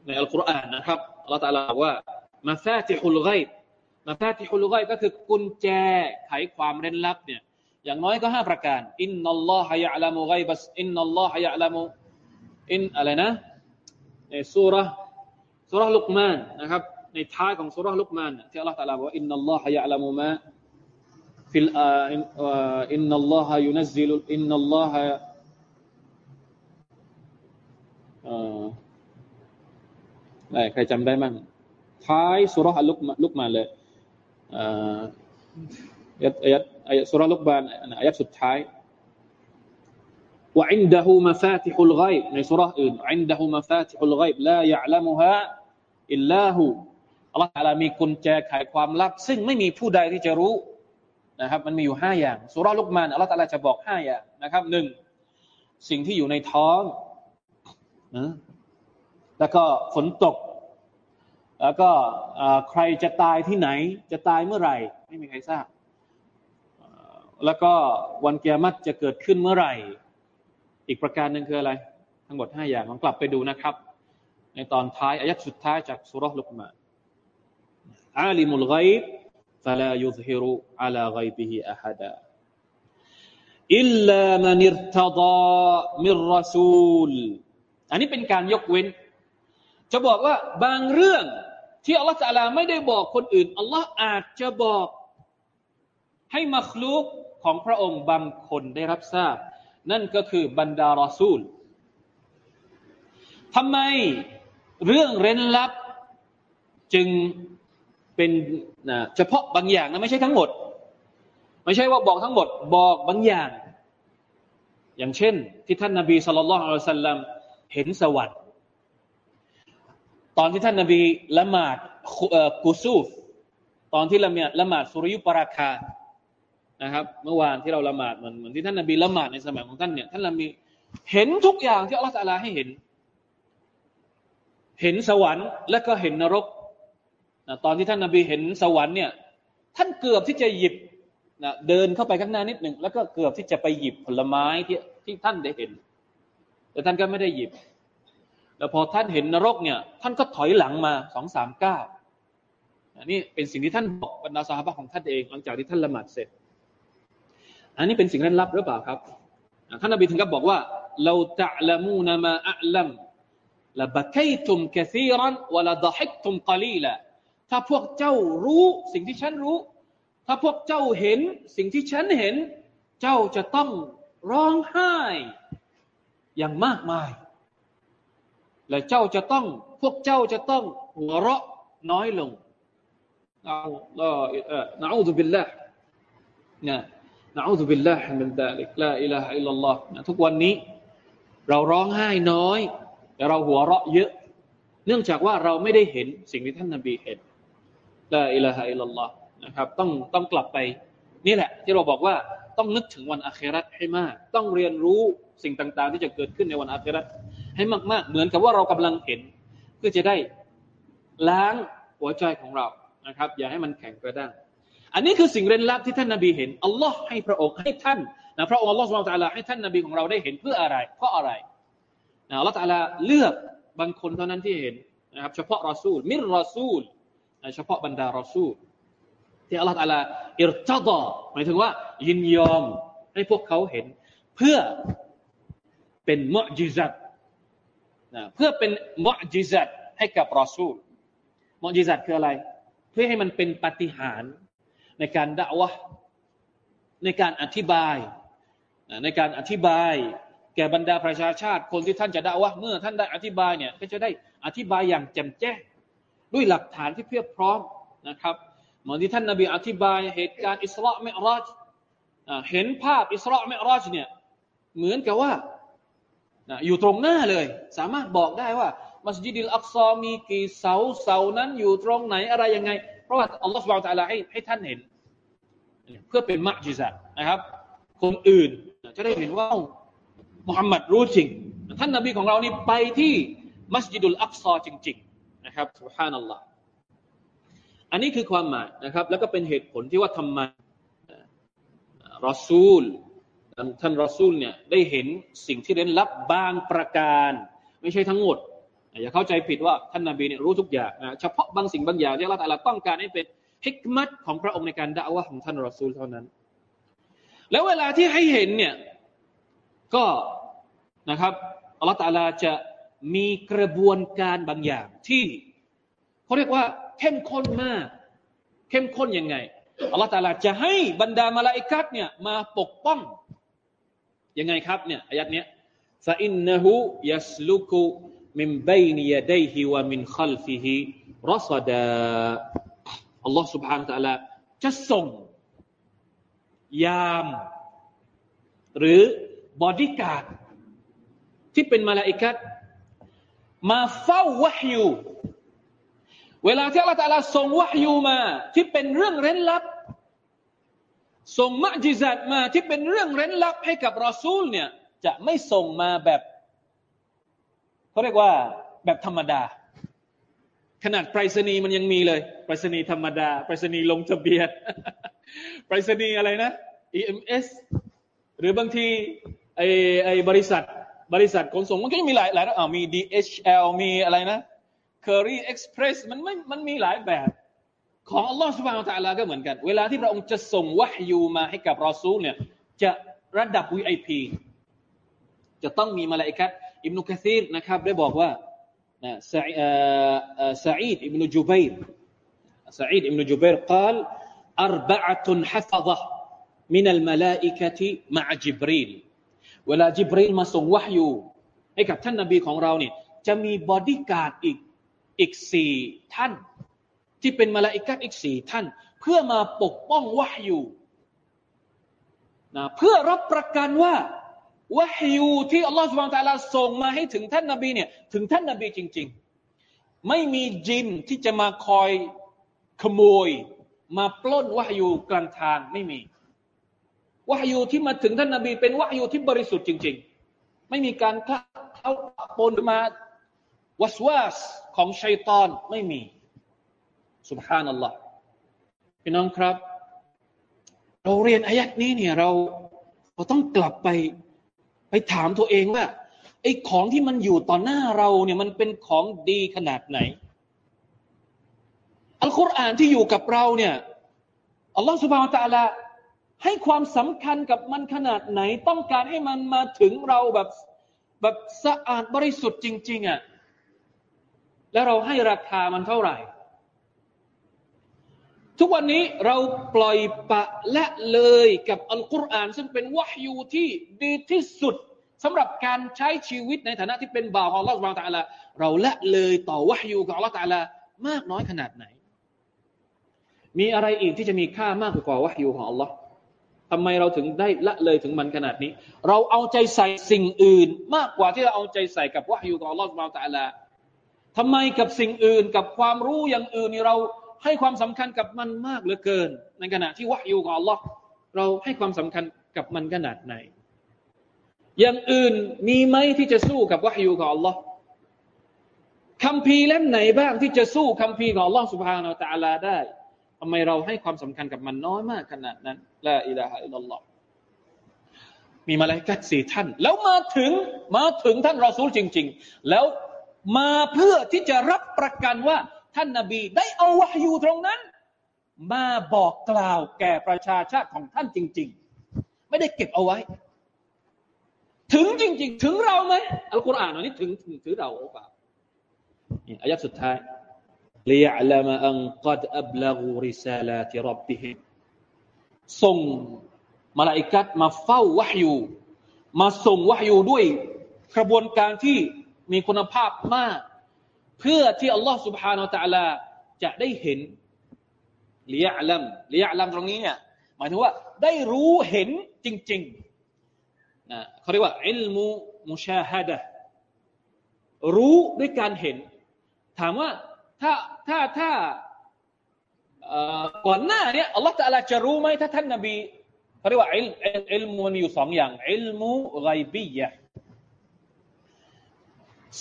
ในอัลกุรอานนะครับอัลลอฮฺตาลาว่าمفاتح الغيب مفاتح الغيب ก็คือกุญแจไขความเร้นลับเนี่ยอย่างน้อยก็ห้าประการإن الله يعلم غيب الس إن الله يعلم إن อะไรนะ ในสุรสุรลุกมานนะครับ ในท้ายของสุรลุกมานที่อัลลอฮฺตรัสว่าإن الله يعلم ماฟิลอินนัลลอฮะยุนัซิลุอินนัลลอฮะอะไรใครจำได้มั่งท้ายสุรษลุกลุกมาเลยอายัดอายัดอายัดสุรลุกบานอายัดสุดท้าย ว่าอินดะฮูมาฟาติฮุลไกบในสุราอื่นอินดะฮูมาฟาติฮุลไกบลายะละมุฮะอิลลาหูอัลลอฮฺอาลามีกุญแจไขความลับ ซึ่งไม่มีผู้ใดที่จะรู้นะครับ มันมีอยู่ห้าอย่างสุราลุกมานอัลลอฮฺตาลาจะบอกห้าอย่างนะครับหนึ่งสิ่งที่อยู่ในท้องแล้วก็ฝนตก แล้วก็ใครจะตายที่ไหน จะตายเมื่อไหร่ ไม่มีใครทราบ แล้วก็วันเกียรติจะเกิดขึ้นเมื่อไหร่ อีกประการหนึ่งคืออะไร ทั้งหมดห้าอย่างลองกลับไปดูนะครับ ในตอนท้ายอายัดสุดท้ายจากสุรลุกมา อาลิมุลไกบ فلا يظهر على غيبه أحدا إلا من ارتضى من رسول อันนี้เป็นการยกเว้น จะบอกว่าบางเรื่องที่อัลลอฮฺตะลาไม่ได้บอกคนอื่นอัลลอฮฺอาจจะบอกให้มัคลูกของพระองค์บางคนได้รับทราบ นั่นก็คือบรรดารอซูลทำไมเรื่องเร้นลับจึงเป็นนะเฉพาะบางอย่างนะไม่ใช่ทั้งหมด ไม่ใช่ว่าบอกทั้งหมด บอกบางอย่าง อย่างเช่น ที่ท่านนาบีสุลต่านอัลสัลลัมเห็นสวรรค์ตอนที่ท่านนาบีละหมาดกุซูฟ ตอนที่ละหมาดละหมาดสุริยุปราคา นะครับ เมื่อวานที่เราละหมาดเหมือนเหมือนที่ท่านนาบีละหมาดในสมัยของท่านเนี่ยท่านนาบีเห็นทุกอย่างที่อัลลอฮฺตะลาให้เห็น เห็นสวรรค์ และก็เห็นนรกนะตอนที่ท่านนาบีเห็นสวรรค์เนี่ย ท่านเกือบที่จะหยิบนะเดินเข้าไปข้างหน้านิดหนึ่งแล้วก็เกือบที่จะไปหยิบผลไม้ที่ที่ท่านได้เห็น แต่ท่านก็ไม่ได้หยิบ แล้วพอท่านเห็นนรกเนี่ย ท่านก็ถอยหลังมาสองสามเก้านี่เป็นสิ่งที่ท่านบอกบรรดาสาบะของท่านเองหลังจากที่ท่านละหมาดเสร็จ อันนี้เป็นสิ่งนั้นลับหรือเปล่าครับท่านนบีถึงกับบอกว่าเราจะละมูนมาอัลลัมละบะไคตุมกะซีรันวะละดะฮิกตุมกลีละถ้าพวกเจ้ารู้สิ่งที่ฉันรู้ ถ้าพวกเจ้าเห็นสิ่งที่ฉันเห็น เจ้าจะต้องร้องไห้ อย่างมากมาย และเจ้าจะต้อง พวกเจ้าจะต้องหัวเราะน้อยลงเอาละนะอูซุบิลละนะ นะอูซุบิลละมินดาลิกลาอิลาฮะอิลลัลลอฮ์ทุกวันนี้ เราร้องไห้น้อย แต่เราหัวเราะเยอะ เนื่องจากว่าเราไม่ได้เห็นสิ่งที่ท่านนบีเห็นลาอิลาฮะอิลลัลลอฮ์นะครับ ต้องต้องกลับไป นี่แหละ ที่เราบอกว่าต้องนึกถึงวันอาคราตให้มาก ต้องเรียนรู้สิ่งต่าง ๆ ที่จะเกิดขึ้นในวันอาคราตให้มาก ๆ เหมือนกับว่าเรากำลังเห็น เพื่อจะได้ล้างหัวใจของเรานะครับ อย่าให้มันแข็งกระด้าง อันนี้คือสิ่งเร้นลับที่ท่านนาบีเห็นอัลลอฮ์ให้พระองค์ให้ท่านนะพระองค์อัลลอฮ์สุลตาลาให้ท่านนาบีของเราได้เห็นเพื่ออะไร เพราะอะไรนะอัลลอฮ์ตาลาเลือกบางคนเท่านั้นที่เห็นนะครับเฉพาะรอซูลมิรรอซูลเฉพาะบรรดารอซูลที่อัลลอฮฺตาลาอิรตดอหมายถึงว่า ยินยอมให้พวกเขาเห็น เพื่อเป็นมุจิซัตนะเพื่อเป็นมุจิซัตให้กับรอซูลมุจิซัตคืออะไร เพื่อให้มันเป็นปฏิหาร ในการด่าวะในการอธิบาย ในการอธิบาย แก่บรรดาประชาชาติ คนที่ท่านจะด่าวะเมื่อท่านได้อธิบายเนี่ยก็จะได้อธิบายอย่างแจ่มแจ้งด้วยหลักฐานที่เพียบพร้อมนะครับเหมือนที่ท่านนาบีอธิบายเหตุการณ์อิสราเมรอจเห็นภาพอิสราเมรอจเนี่ยเหมือนกับว่าอยู่ตรงหน้าเลย สามารถบอกได้ว่า มัสยิดิลอักซอมีกี่เสาเสานั้นอยู่ตรงไหนอะไรยังไง เพราะว่าอัลลอฮฺสุบไบร์ตะลาให้ให้ท่านเห็น เพื่อเป็นมัจจิซะนะครับ คนอื่นจะได้เห็นว่ามุฮัมมัดรู้จริง ท่านนาบีของเรานี่ไปที่มัสยิดุลอักซอจริง ๆ นะครับสุฮานัลลอฮ์อันนี้คือความหมายนะครับ แล้วก็เป็นเหตุผลที่ว่าทำไมรอซูลท่านรอซูลเนี่ยได้เห็นสิ่งที่เร้นลับบางประการ ไม่ใช่ทั้งหมด อย่าเข้าใจผิดว่าท่านนาบีเนี่ยรู้ทุกอย่างนะเฉพาะบางสิ่งบางอย่างที่เราแต่ละต้องการให้เป็น ฮิกมัตของพระองค์ในการด่าว่าของท่านรอซูลเท่านั้น แล้วเวลาที่ให้เห็นเนี่ยก็นะครับอัลลอฮฺตาลาจะมีกระบวนการบางอย่างที่เขาเรียกว่าเข้มข้นมาก เข้มข้นยังไงอัลลอฮฺตาลาจะให้บรรดามาลาอิกัดเนี่ยมาปกป้องยังไงครับเนี่ยอายัดเนี้ยฟาอินนะฮูยัสลุกุมินบยนิยดัยฮิวะมินขัลฟิฮิรัสดา อัลลอ سبحانه และ تعالى จะส่ง ยาม หรือบอดี้การ์ดที่เป็นมาลาอิกัดมาเฝ้าวะฮยูเวลาที่อัลลอฮฺตะลาส่งวะฮยูมา ที่เป็นเรื่องเร้นลับส่งมัจิซัดมาที่เป็นเรื่องเร้นลับให้กับรอซูลเนี่ย จะไม่ส่งมาแบบเขาเรียกว่าแบบธรรมดา ขนาดไปรษณีย์มันยังมีเลย ไปรษณีย์ธรรมดา ไปรษณีย์ลงทะเบียน ไปรษณีย์อะไรนะ EMS หรือบางทีไอไอบริษัท บริษัทขนส่งมันก็มีหลายหลายอ่ามี DHL มีอะไรนะ Curry Express มันไม่มันมีหลายแบบ ของอัลลอฮฺสุบานตะลาก็เหมือนกัน เวลาที่พระองค์จะส่งวะฮยูมาให้กับรอซูลเนี่ย จะระดับ VIP จะต้องมีมาลาอิกัดอิบนุกะซีรนะครับ ได้บอกว่า นะซาอีดอิบนุจุบัยรซาอีดอิบนุจุบัยรกล่าว أربعة حفظة من الملائكة مع جبريل เวลาจิบรีลมาส่งวะฮยูให้กับท่านนบีของเราเนี่ยจะมีบอดี้การ์ดอีกอีกสี่ท่าน ที่เป็นมาลาอิกัดอีกสี่ท่าน เพื่อมาปกป้องวะฮยูนะเพื่อรับประกันว่า วะฮยูที่อัลลอฮฺสุบานตะลาส่งมาให้ถึงท่านนบีเนี่ยถึงท่านนบีจริง ๆ ไม่มีจินที่จะมาคอยขโมย มาปล้นวะฮยูกลางทางไม่มีวะฮยูที่มาถึงท่านนบีเป็นวะฮยูที่บริสุทธิ์จริง ๆ ไม่มีการเข้าปนมาวัสวาสของชัยตอนไม่มีสุบฮานัลลอฮ์พี่น้องครับ เราเรียนอายัดนี้เนี่ยเราเราต้องกลับไป ไปถามตัวเองว่าไอ้ของที่มันอยู่ต่อหน้าเราเนี่ยมันเป็นของดีขนาดไหน อัลกุรอานที่อยู่กับเราเนี่ยอัลลอฮฺสุบฮานตะลาให้ความสำคัญกับมันขนาดไหน ต้องการให้มันมาถึงเราแบบแบบสะอาดบริสุทธิ์จริง ๆอะ่ะแล้วเราให้ราคามันเท่าไหร่ ทุกวันนี้เราปล่อยปะละเลยกับอัลกุรอานซึ่งเป็นวะฮยูที่ดีที่สุดสำหรับการใช้ชีวิตในฐานะที่เป็นบ่าวของอัลลอฮฺสุบานตะลาเราละเลยต่อวะฮยูของอัลลอฮฺตะลามากน้อยขนาดไหน มีอะไรอีกที่จะมีค่ามากกว่าวะฮยูของอัลลอฮ์ทำไมเราถึงได้ละเลยถึงมันขนาดนี้ เราเอาใจใส่สิ่งอื่น มากกว่าที่เราเอาใจใส่กับวะฮยูของอัลลอฮฺสุบานตะลาทำไมกับสิ่งอื่นกับความรู้อย่างอื่นนี่เรา ให้ความสำคัญกับมันมากเหลือเกิน ในขณะที่วะยูของอัลลอฮ์เราให้ความสำคัญกับมันขนาดไหน อย่างอื่นมีไหมที่จะสู้กับวะยูของอัลลอฮ์คำพีเล่มไหนบ้างที่จะสู้คำพีของอัลลอฮ์สุบฮานาอัลตะลาได้ทำไมเราให้ความสำคัญกับมันน้อยมากขนาดนั้นละอิลาฮะอิลลัลลอฮ์มีมาลายกัดสี่ท่าน แล้วมาถึงมาถึงท่านรอซูลจริง ๆ แล้วมาเพื่อที่จะรับประกันว่า ท่านนาบีได้เอาวะฮยูตรงนั้น มาบอกกล่าวแก่ประชาชาติของท่านจริง ๆ ไม่ได้เก็บเอาไว้ ถึงจริง ๆ ถึงเราไหมอัลกุรอานอันนี้ถึงถึงถึงเราหรือเปล่านี่อายะสุดท้าย ليعلم أن قد أبلغوا رسالات ربهم ส่งมาลาอิกัดมาเฝ้าวะฮยูมาส่งวะฮยูด้วยกระบวนการที่มีคุณภาพมาก เพื่อที่อัลลอฮ์ سبحانه และ تعالى จะได้เห็นเลียลัมเลียลัมตรงนี้เนี่ยหมายถึงว่าได้รู้เห็นจริงๆนะเขาเรียกว่าอิลมูมุชาฮดะรู้ด้วยการเห็น ถามว่าถ้าถ้าถ้าก่อนหน้านี้อัลลอฮฺจะจะรู้ไหมถ้าท่านนบีเขาเรียกว่าอิลอิลมูมีอยู่สองอย่างอิลมูไกบียะ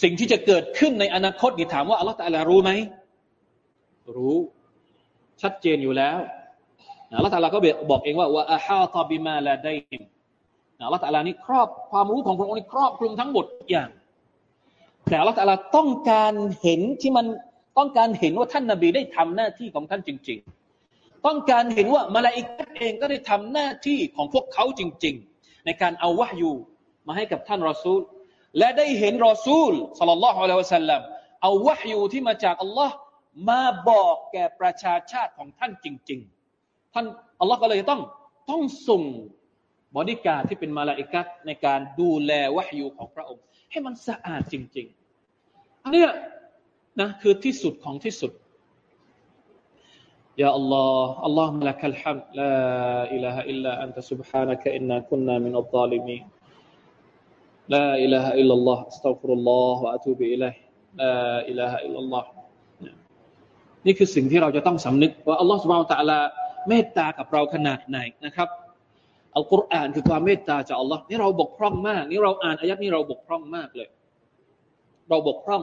สิ่งที่จะเกิดขึ้นในอนาคตนี่ถามว่าอัลลอฮฺตะลารู้ไหม รู้ ชัดเจนอยู่แล้วอัลลอฮฺตะลาก็บอกเองว่าว่าอาฮาตบิมาลาไดมอัลลอฮฺตะลานี่ครอบความรู้ของพระองค์นี่ครอบคลุมทั้งหมดอย่าง แต่อัลลอฮฺตะลาต้องการเห็นที่มันต้องการเห็นว่าท่านนาบีได้ทำหน้าที่ของท่านจริง ๆ ต้องการเห็นว่ามาลาอิกเองก็ได้ทำหน้าที่ของพวกเขาจริง ๆ ในการเอาวะฮยูมาให้กับท่านรอซูล และได้เห็นรอซูลสัลลัลลอฮุอะลัยฮิวะสัลลัมเอาวะฮยูที่มาจากอัลลอฮ์มาบอกแก่ประชาชาติของท่านจริง ๆ ท่านอัลลอฮ์ก็เลยต้องต้องส่งบอดี้การ์ดที่เป็นมาลาอิกัสในการดูแลวะฮยูของพระองค์ ให้มันสะอาดจริง ๆ อันนี้นะคือที่สุดของที่สุดยาอัลลอฮ์อัลลอฮ์มะลักัลฮัมลาอิลาฮะอิลลาอันตะซุบฮานะกะอินนาคุนนามินอัลซาลิมี لا إله إلا الله استغفر الله وأتوب إليه لا إله إلا الله นี่คือสิ่งที่เราจะต้องสำนึกว่าอัลลอฮ์สุบะฮฺตะลาเมตตากับเราขนาดไหนนะครับอัลกุรอานคือความเมตตาจากอัลลอฮ์นี่เราบกพร่องมาก นี่เราอ่านอายัดนี้เราบกพร่องมากเลย เราบกพร่อง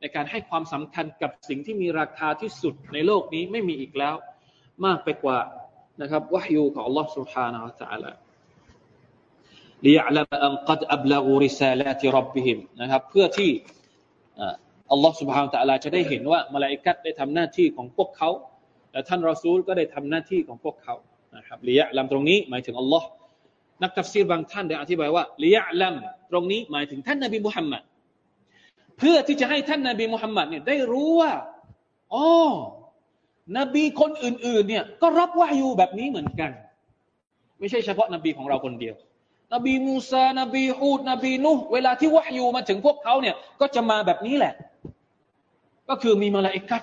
ในการให้ความสำคัญกับสิ่งที่มีราคาที่สุดในโลกนี้ไม่มีอีกแล้ว มากไปกว่านะครับวะฮยูของอัลลอฮ์สุบฮานะฮฺตะลา ลิยะลามอันกัดอับลาอูริซาลาติรับบิฮิมนะครับ เพื่อที่อัลลอฮฺ سبحانه และ تعالى จะได้เห็นว่ามาลาอิกัดได้ทำหน้าที่ของพวกเขาและท่านรอซูลก็ได้ทำหน้าที่ของพวกเขานะครับليعلم ตรงนี้หมายถึงอัลลอฮ์นักตัฟซีรบางท่านได้อธิบายว่าليعلم ตรงนี้หมายถึงท่านนบีมุฮัมมัดเพื่อที่จะให้ท่านนบีมุฮัมมัดเนี่ยได้รู้ว่าอ๋อนบีคนอื่น ๆ เนี่ยก็รับวะฮยูแบบนี้เหมือนกัน ไม่ใช่เฉพาะนบีของเราคนเดียว นบีมูซานบีฮูดนบีนุฮฺเวลาที่วะฮยูมาถึงพวกเขาเนี่ย ก็จะมาแบบนี้แหละ ก็คือมีมาลาอิกัด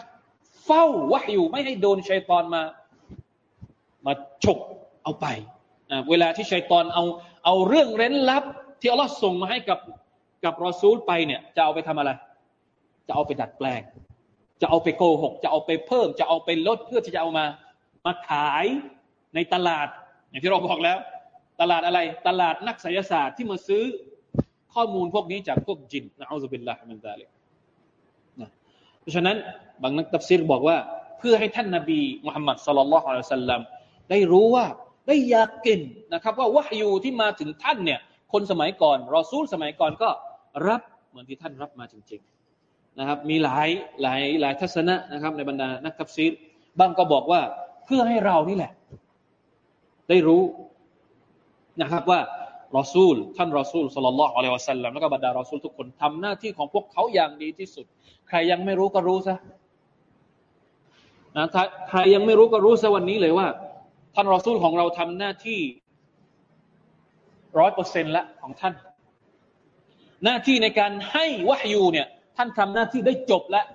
เฝ้าวะยูไม่ให้โดนชัยตอนมา มาฉกเอาไปเวลาที่ชัยตอนเอาเอาเรื่องเร้นลับ ที่อัลลอฮ์ส่งมาให้กับกับรอซูลไปเนี่ย จะเอาไปทำอะไร จะเอาไปดัดแปลง จะเอาไปโกหก จะเอาไปเพิ่ม จะเอาไปลดเพื่อที่จะเอามามาขายในตลาดอย่างที่เราบอกแล้ว ตลาดอะไร ตลาดนักไสยศาสตร์ที่มาซื้อข้อมูลพวกนี้จากพวกจินนะأعوذ بالله من ذلك นะเพราะฉะนั้นบางนักตัฟซีรบอกว่า เพื่อให้ท่านนบีมุฮัมมัดสุลลัลลอฮุอะลัยฮิสัลลัมได้รู้ว่าได้ يقين นะครับ ว่าวะฮยูที่มาถึงท่านเนี่ย คนสมัยก่อน รอซูลสมัยก่อนก็รับเหมือนที่ท่านรับมาจริง ๆนะครับ มีหลายหลายหลายทัศนะนะครับ ในบรรดานักตัฟซีรบางก็บอกว่าเพื่อให้เรานี่แหละ ได้รู้ นะครับว่ารอซูล ท่านรอซูลสุลลัลลอฮุอะลัยวะสัลลัมแล้วก็บรรดารอซูลทุกคนทำหน้าที่ของพวกเขาอย่างดีที่สุด ใครยังไม่รู้ก็รู้ซะนะใครยังไม่รู้ก็รู้ซะวันนี้เลยว่า ท่านรอซูลของเราทำหน้าที่ร้อยเปอร์เซ็นต์ละของท่าน หน้าที่ในการให้วะฮยูเนี่ย ท่านทำหน้าที่ได้จบแล้ว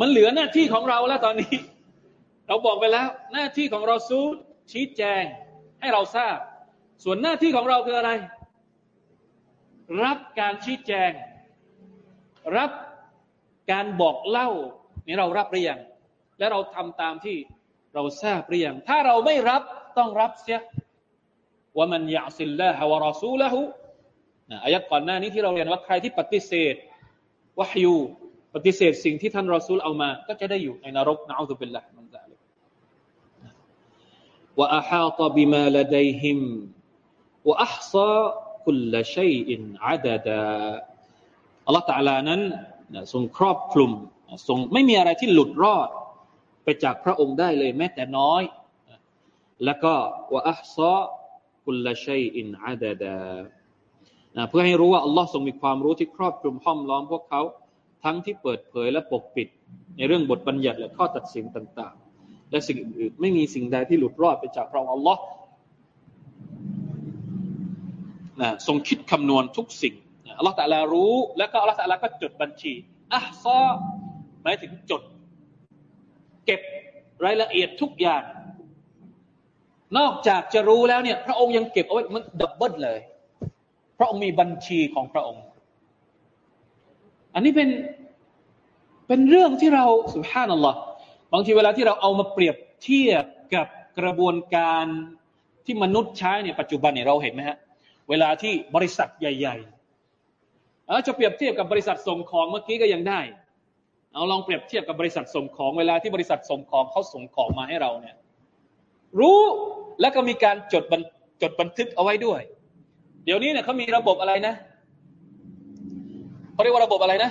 มันเหลือหน้าที่ของเราแล้วตอนนี้ เราบอกไปแล้ว หน้าที่ของรอซูลชี้แจง ให้เราทราบ ส่วนหน้าที่ของเราคืออะไร รับการชี้แจง รับการบอกเล่านี่เรารับหรือยังและเราทำตามที่เราทราบหรือยังถ้าเราไม่รับต้องรับเสียว่ามันยาสิลลาฮวะรอซูละหูอายัดก่อนหน้านี้ที่เราเรียนว่าใครที่ปฏิเสธวะฮยูปฏิเสธสิ่งที่ท่านรอซูลเอามา ก็จะได้อยู่ในนรกนะอัลลอฮฺเป็นละมันจะว่าอาฮาตบิมาลดั ยฮิมว่าอัพซาคุลชัยอินอาดดาอัลลอฮฺตาลานั้นทรงครอบคลุมทรงไม่มีอะไรที่หลุดรอดไปจากพระองค์ได้เลยแม้แต่น้อย แล้วก็ว่าอัพซาคุลชัยอินอาดดาเพื่อให้รู้ว่าอัลลอฮ์ทรงมีความรู้ที่ครอบคลุมห้อมล้อมพวกเขา ทั้งที่เปิดเผยและปกปิด ในเรื่องบทบัญญัติและข้อตัดสินต่าง และสิ่งอื่นไม่มีสิ่งใดที่หลุดรอดไปจากพระองค์อัลลอฮ์นะทรงคิดคำนวณทุกสิ่งอัลลอฮ์แต่ละรู้ แล้วก็อัลลอฮ์แต่ละก็จดบัญชีอะซอหมายถึงจด เก็บรายละเอียดทุกอย่าง นอกจากจะรู้แล้วเนี่ย พระองค์ยังเก็บเอาไว้มัน double เลย พระองค์มีบัญชีของพระองค์ อันนี้เป็นเป็นเรื่องที่เราسبحان الله บางทีเวลาที่เราเอามาเปรียบเทียบกับกระบวนการที่มนุษย์ใช้ในปัจจุบันเนี่ยเราเห็นไหมฮะเวลาที่บริษัทใหญ่ๆเอาจะเปรียบเทียบกับบริษัทส่งของเมื่อกี้ก็ยังได้ เอาลองเปรียบเทียบกับบริษัทส่งของเวลาที่บริษัทส่งของเขาส่งของมาให้เราเนี่ย รู้แล้วก็มีการจดบันจดบันทึกเอาไว้ด้วย เดี๋ยวนี้เนี่ยเขามีระบบอะไรนะเขาเรียกว่าระบบอะไรนะ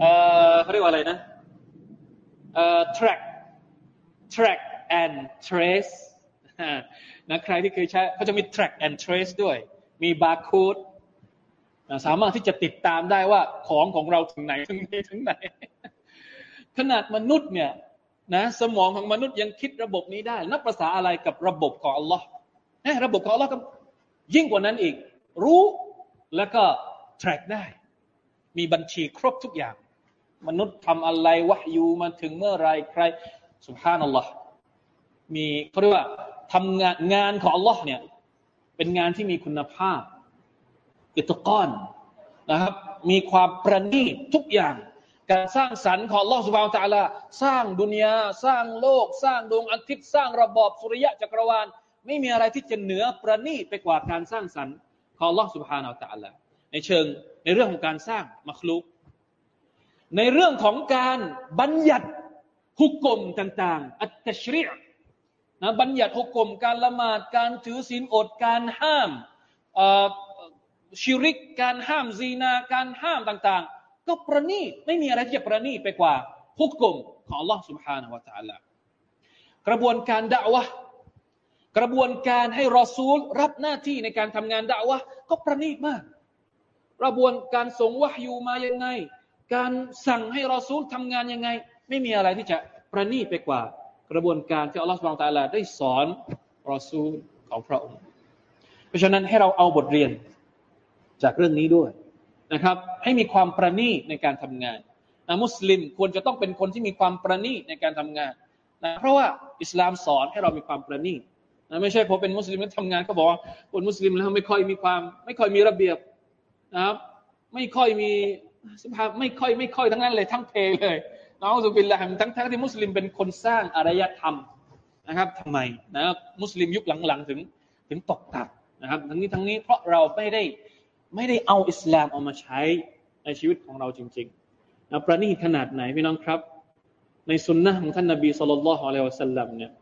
เออเขาเรียกว่าอะไรนะ track track and trace นะใครที่เคยใช้เขาจะมี track and trace ด้วย มีบาร์โค้ดสามารถที่จะติดตามได้ว่าของของเราถึงไหนถึงไหนถึงไหน ขนาดมนุษย์เนี่ยนะสมองของมนุษย์ยังคิดระบบนี้ได้ นับภาษาอะไรกับระบบของอัลลอฮ์ระบบของอัลลอฮ์ก็ยิ่งกว่านั้นอีก รู้แล้วก็ track ได้ มีบัญชีครบทุกอย่าง มนุษย์ทำอะไรวะยูมาถึงเมื่อไรใครสุภานัลลอฮ์มีเขาเรียกว่าทำงานงานของอัลลอฮ์เนี่ย เป็นงานที่มีคุณภาพอิตก้อนนะครับ มีความประณีตทุกอย่าง การสร้างสรรค์ของลอสุบานตะลาสร้างดุนยาสร้างโลก สร้างดวงอาทิตย์สร้างระบอบสุริยะจักรวาล ไม่มีอะไรที่จะเหนือประณีตไปกว่าการสร้างสรรค์ของลอสุบฮานาอัลตะลาในเชิงในเรื่องของการสร้างมัคลุก ในเรื่องของการบัญญัติฮุกกลมต่างๆ อัตชรินะบัญญัติฮุกกลมการละหมาด การถือศีลอด การห้ามชิริก การห้ามซีนา การห้ามต่างๆ ก็ประณีตไม่มีอะไรที่จะประณีตไปกว่า ฮุกกลมของ Allah سبحانه และ تعالى กระบวนการด่าวะกระบวนการให้รอซูล รับหน้าที่ในการทำงานด่าวะก็ประณีตมาก กระบวนการส่งวะฮยูมายังไง การสั่งให้รอซูลทำงานยังไง ไม่มีอะไรที่จะประณีตไปกว่า กระบวนการที่อัลลอฮฺสุบานตะลาได้สอนรอซูลของพระองค์ เพราะฉะนั้นให้เราเอาบทเรียนจากเรื่องนี้ด้วยนะครับ ให้มีความประณีตในการทำงานนะมุสลิมควรจะต้องเป็นคนที่มีความประณีตในการทำงานนะเพราะว่าอิสลามสอนให้เรามีความประณีตนะไม่ใช่พอเป็นมุสลิมแล้วทำงานก็บอกว่าคนมุสลิมแล้วไม่ค่อยมีความ ไม่ค่อยมีระเบียบนะครับ ไม่ค่อยมี สภาพไม่ค่อยไม่ค่อยทั้งนั้นเลยทั้งเพเลยน้องสุบินละทั้งทั้งที่มุสลิมเป็นคนสร้างอารยธรรมนะครับทำไมนะมุสลิมยุคหลังๆถึงถึงตกต่ำนะครับ ทั้งนี้ทั้งนี้เพราะเราไม่ได้ไม่ได้เอาอิสลามเอามาใช้ในชีวิตของเราจริงๆนะประณีตขนาดไหนพี่น้องครับ ในสุนนะของท่านนบีสุลต่านละฮ์อะลัยวะสัลลัมเนี่ย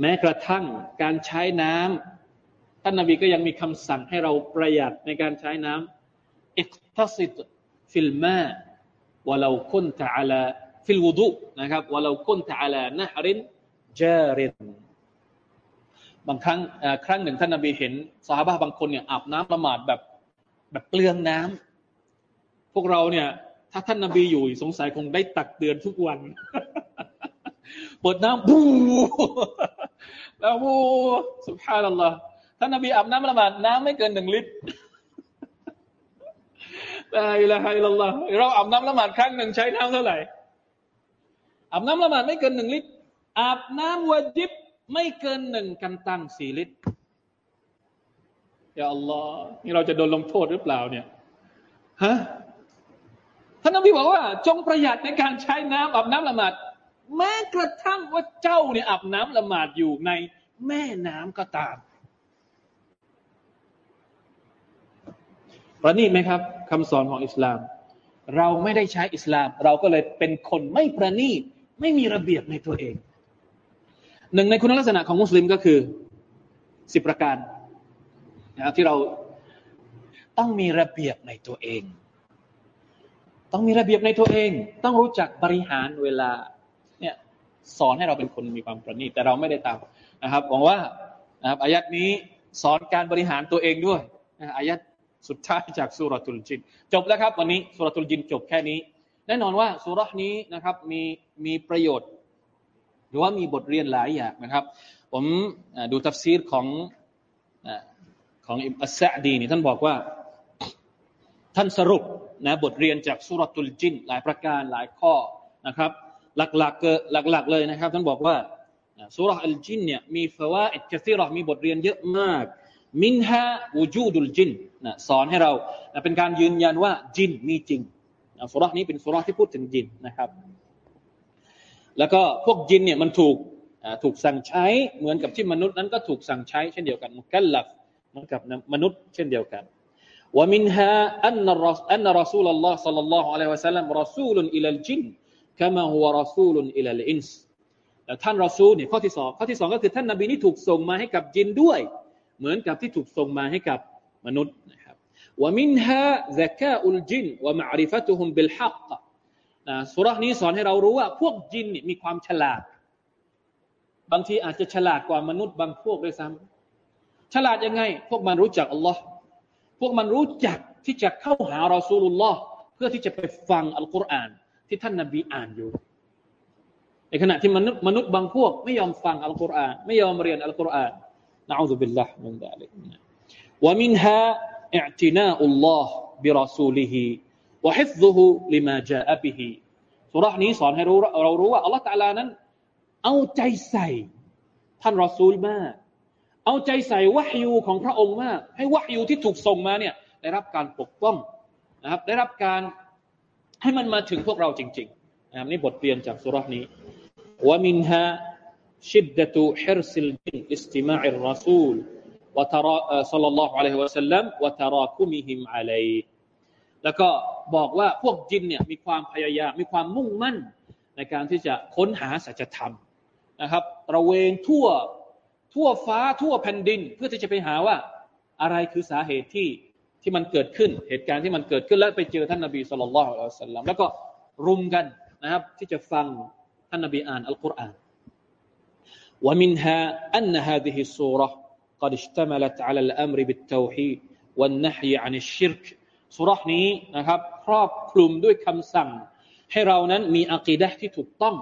แม้กระทั่งการใช้น้ำท่านนบีก็ยังมีคำสั่งให้เราประหยัดในการใช้น้ำอิก ตัสิดฟิลมาว่าเราคุนตะอัลาฟิลวุดุนะครับว่าเราคุนตะอัลานะฮรินจารินบางครั้งครั้งหนึ่งท่านนบีเห็นสหาบะบางคนเนี่ยอาบน้ำละหมาดแบบแบบเปลืองน้ำพวกเราเนี่ย ถ้าท่านนบีอยู่สงสัยคงได้ตักเตือนทุกวันเปิดน้ำบูแล้วบูสุภาพนัลลอฮ์ท่านนบีอาบน้ำละหมาดน้ำไม่เกินหนึ่งลิตร ลาอิลาฮะอิลลัลลอฮเราอาบน้ำละหมาดครั้งหนึ่งใช้น้ำเท่าไหร่อาบน้ำละหมาดไม่เกินหนึ่งลิตร อาบน้ำวาจิบไม่เกินหนึ่งกันตังสี่ลิตรอย่าอัลลอฮ์นี่เราจะโดนลงโทษหรือเปล่าเนี่ยฮะท่านนบีบอกว่า จงประหยัดในการใช้น้ำอาบน้ำละหมาดแม้กระทั่งว่าเจ้าเนี่ยอาบน้ำละหมาดอยู่ในแม่น้ำก็ตาม ประณีตไหมครับคำสอนของอิสลาม เราไม่ได้ใช้อิสลาม เราก็เลยเป็นคนไม่ประณีตไม่มีระเบียบในตัวเอง หนึ่งในคุณลักษณะของมุสลิมก็คือสิบประการนะครับที่เราต้องมีระเบียบในตัวเอง ต้องมีระเบียบในตัวเอง ต้องรู้จักบริหารเวลา เนี่ยสอนให้เราเป็นคนมีความประณีตแต่เราไม่ได้ตามนะครับหวังว่านะครับอายัดนี้สอนการบริหารตัวเองด้วยอายัด สุดท้ายจากسورة الجن จบแล้วครับ วันนี้سورة الجن จบแค่นี้ แน่นอนว่าสุรนี้นะครับมีมีประโยชน์ หรือว่ามีบทเรียนหลายอย่างนะครับ ผมดูตัฟซีรของของอิมามอัสซะอฺดีนี่ท่านบอกว่า ท่านสรุปนะบทเรียนจากسورة الجن หลายประการหลายข้อนะครับ หลักๆเกหลัก ๆ เลยนะครับ ท่านบอกว่าสุรอัลจินเนี่ยมีفوائد كثيرةมีบทเรียนเยอะมากمنها وجود الجن นะสอนให้เรานะเป็นการยืนยันว่าจินมีจริงนะสุรานี้เป็นสุราที่พูดถึงจินนะครับ แล้วก็พวกจินเนี่ยมันถูกถูกสั่งใช้เหมือนกับที่มนุษย์นั้นก็ถูกสั่งใช้เช่นเดียวกันمكلفเหมือนกับมนุษย์เช่นเดียวกันومنها أن ر أن رسول الله صلى الله عليه وسلم رسول إلى الجنคามาฮุวรสูลุอิลลัลอินส์ท่านรอซูลเนี่ยข้อที่สองข้อที่สองก็คือท่านนบีนี่ถูกส่งมาให้กับจินด้วย เหมือนกับที่ถูกส่งมาให้กับ มนุษย์นะครับว่ามินฮะซะกาอุลจินว่ามาริฟะตุฮุมบิลฮักนะสุรานี้สอนให้เรารู้ว่าพวกจินมีความฉลาด บางทีอาจจะฉลาดกว่ามนุษย์บางพวกด้วยซ้ำฉลาดยังไง พวกมันรู้จักอัลลอฮ์พวกมันรู้จักที่จะเข้าหารอซูลุลลอฮ์เพื่อที่จะไปฟังอัลกุรอานที่ท่านนาบีอ่านอยู่ในขณะที่มนุษย์มนุษย์บางพวก ไม่ยอมฟังอัลกุรอานไม่ยอมเรียนอัลกุรอานนะอูซุบิลลาฮ์มินดาลิก ومنها اعتناء الله برسوله وحفظه لما جاء به สุรานี้สอนให้รู้เรารู้ว่าอัลลอฮฺตาลานั้น เอาใจใส่ท่านรอซูลมาก เอาใจใส่วะฮยูของพระองค์มาก ให้วะฮยูที่ถูกส่งมาเนี่ยได้รับการปกป้องนะครับได้รับการให้มันมาถึงพวกเราจริงๆนะครับนี่บทเรียนจากสุรานี้ว่ามินฮา شدة حرص الجن استماع الرسول وترى صلى الله عليه وسلم وتراكمهم عليه แล้วก็บอกว่าพวกจินเนี่ยมีความพยายามมีความมุ่งมั่น ในการที่จะค้นหาสัจธรรมนะครับตระเวนทั่วทั่วฟ้าทั่วแผ่นดิน เพื่อที่จะไปหาว่าอะไรคือสาเหตุที่ที่มันเกิดขึ้น เหตุการณ์ที่มันเกิดขึ้นแล้วไปเจอท่านนบีสุลต่านละอัลลอฮฺสัลลัมแล้วก็รุมกัน นะครับ ที่จะฟังท่านนบีอ่านอัลกุรอาน ومنها أن هذه السورة قد اشتملت على الأمر بالتوحيد والنهي عن الشرك สุรษนี้นะครับครอบคลุมด้วยคำสั่ง ให้เรานั้นมีอักีดะที่ถูกต้อง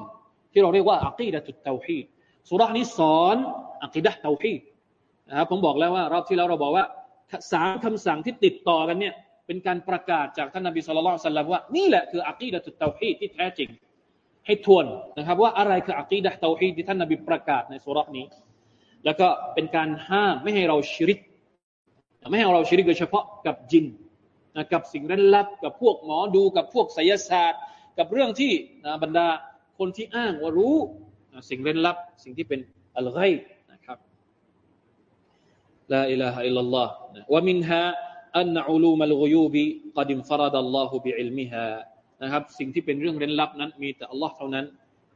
ที่เราเรียกว่าอักีดะตุตเตาฮีดสุรษนี้สอนอักีดะเตาฮีดนะครับผมบอกแล้วว่ารอบที่แล้วเราบอกว่าสามคำสั่งที่ติดต่อกันเนี่ยเป็นการประกาศจากท่านนบีสุลต่านสัลลัมว่านี่แหละคืออักีดะตุตเตาฮีดที่แท้จริง ให้ทวนนะครับว่าอะไรคืออักีดะเตาฮีดที่ท่านนบีประกาศในสุรษนี้ แล้วก็เป็นการห้ามไม่ให้เราชิริก ไม่ให้เราชิริกโดยเฉพาะกับจินนะกับสิ่งเร้นลับกับพวกหมอดูกับพวกไสยศาสตร์ กับเรื่องที่นะบรรดาคนที่อ้างว่ารู้นะสิ่งเร้นลับ สิ่งที่เป็นอัลไกนะครับลาอิลาฮะอิลลัลลอฮ์วะมินฮาอันอุลูมัลกุยูบิกดิมฟรดัลลอฮุบิอิลมิฮานะครับ สิ่งที่เป็นเรื่องเร้นลับนั้น มีแต่อัลลอฮ์เท่านั้น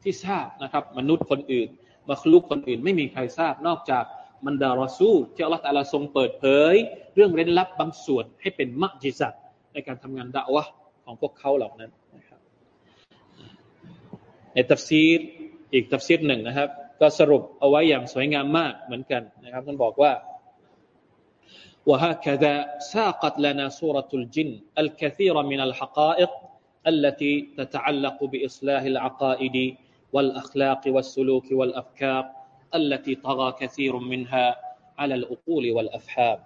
ที่ทราบนะครับ มนุษย์คนอื่น มัคลุกคนอื่น ไม่มีใครทราบนอกจากบรรดารอซูลที่อัลลอฮฺตาลาทรงเปิดเผย เรื่องเร้นลับบางส่วนให้เป็นมัจจิซัตในการทำงานดะวะของพวกเขาเหล่านั้นนะครับในตัฟซีรอีกตัฟซีรหนึ่งนะครับ ก็สรุปเอาไว้อย่างสวยงามมากเหมือนกันนะครับท่านบอกว่า وهكذا ساقت لنا سورة الجن الكثير من الحقائق التي تتعلق بإصلاح العقائد والأخلاق والسلوك والأفكار التي طغى كثير منها على الأقول والأفهام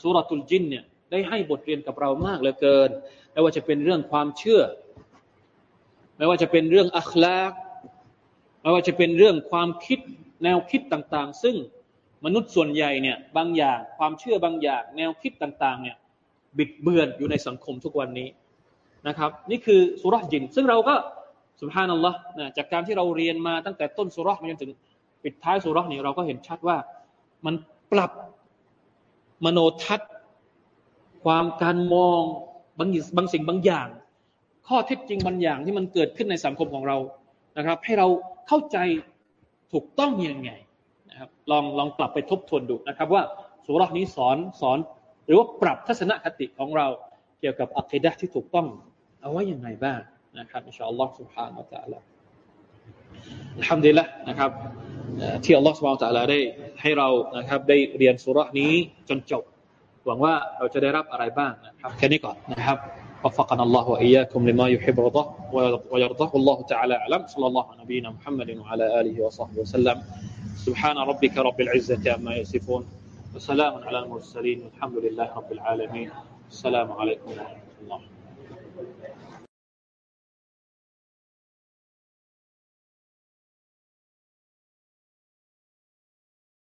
สุรทูลจินเนี่ยได้ให้บทเรียนกับเรามากเหลือเกินไม่ว่าจะเป็นเรื่องความเชื่อ ไม่ว่าจะเป็นเรื่องอัคลากไม่ว่าจะเป็นเรื่องความคิดแนวคิดต่าง ๆ ซึ่งมนุษย์ส่วนใหญ่เนี่ยบางอย่างความเชื่อบางอย่าง แนวคิดต่างๆเนี่ยบิดเบือนอยู่ในสังคมทุกวันนี้นะครับ นี่คือสุรจิน ซึ่งเราก็ สุภานัลลอฮ์จากการที่เราเรียนมาตั้งแต่ต้นสุรมาจนถึงปิดท้ายสุรนี้เราก็เห็นชัดว่ามันปรับมโนทัศน์ ความการมองบางบางสิ่งบางอย่าง ข้อเท็จจริงบางอย่างที่มันเกิดขึ้นในสังคมของเรานะครับ ให้เราเข้าใจถูกต้องยังไงนะครับลองลองกลับไปทบทวนดูนะครับ ว่าสุรนี้สอนสอน หรือว่าปรับทัศนคติของเราเกี่ยวกับอัคดะที่ถูกต้อง เอาไว้ยังไงบ้าง นะครับอินชาอัลลอฮ์ سبحانه และ تعالى ทำดีละนะครับที่อัลลอฮฺสุบไบร์ตะลาได้ให้เรานะครับได้เรียนสุรานี้จนจบหวังว่าเราจะได้รับอะไรบ้างนะครับแค่นี้ก่อนนะครับ وفقنا الله وإياكم لما يحب رضاه ويرضاه الله تعالى أعلم صلى الله على نبينا محمد وعلى آله وصحبه وسلم سبحان ربك رب العزة عما يصفون وسلام على المرسلين والحمد لله رب العالمين السلام عليكم ورحمة الله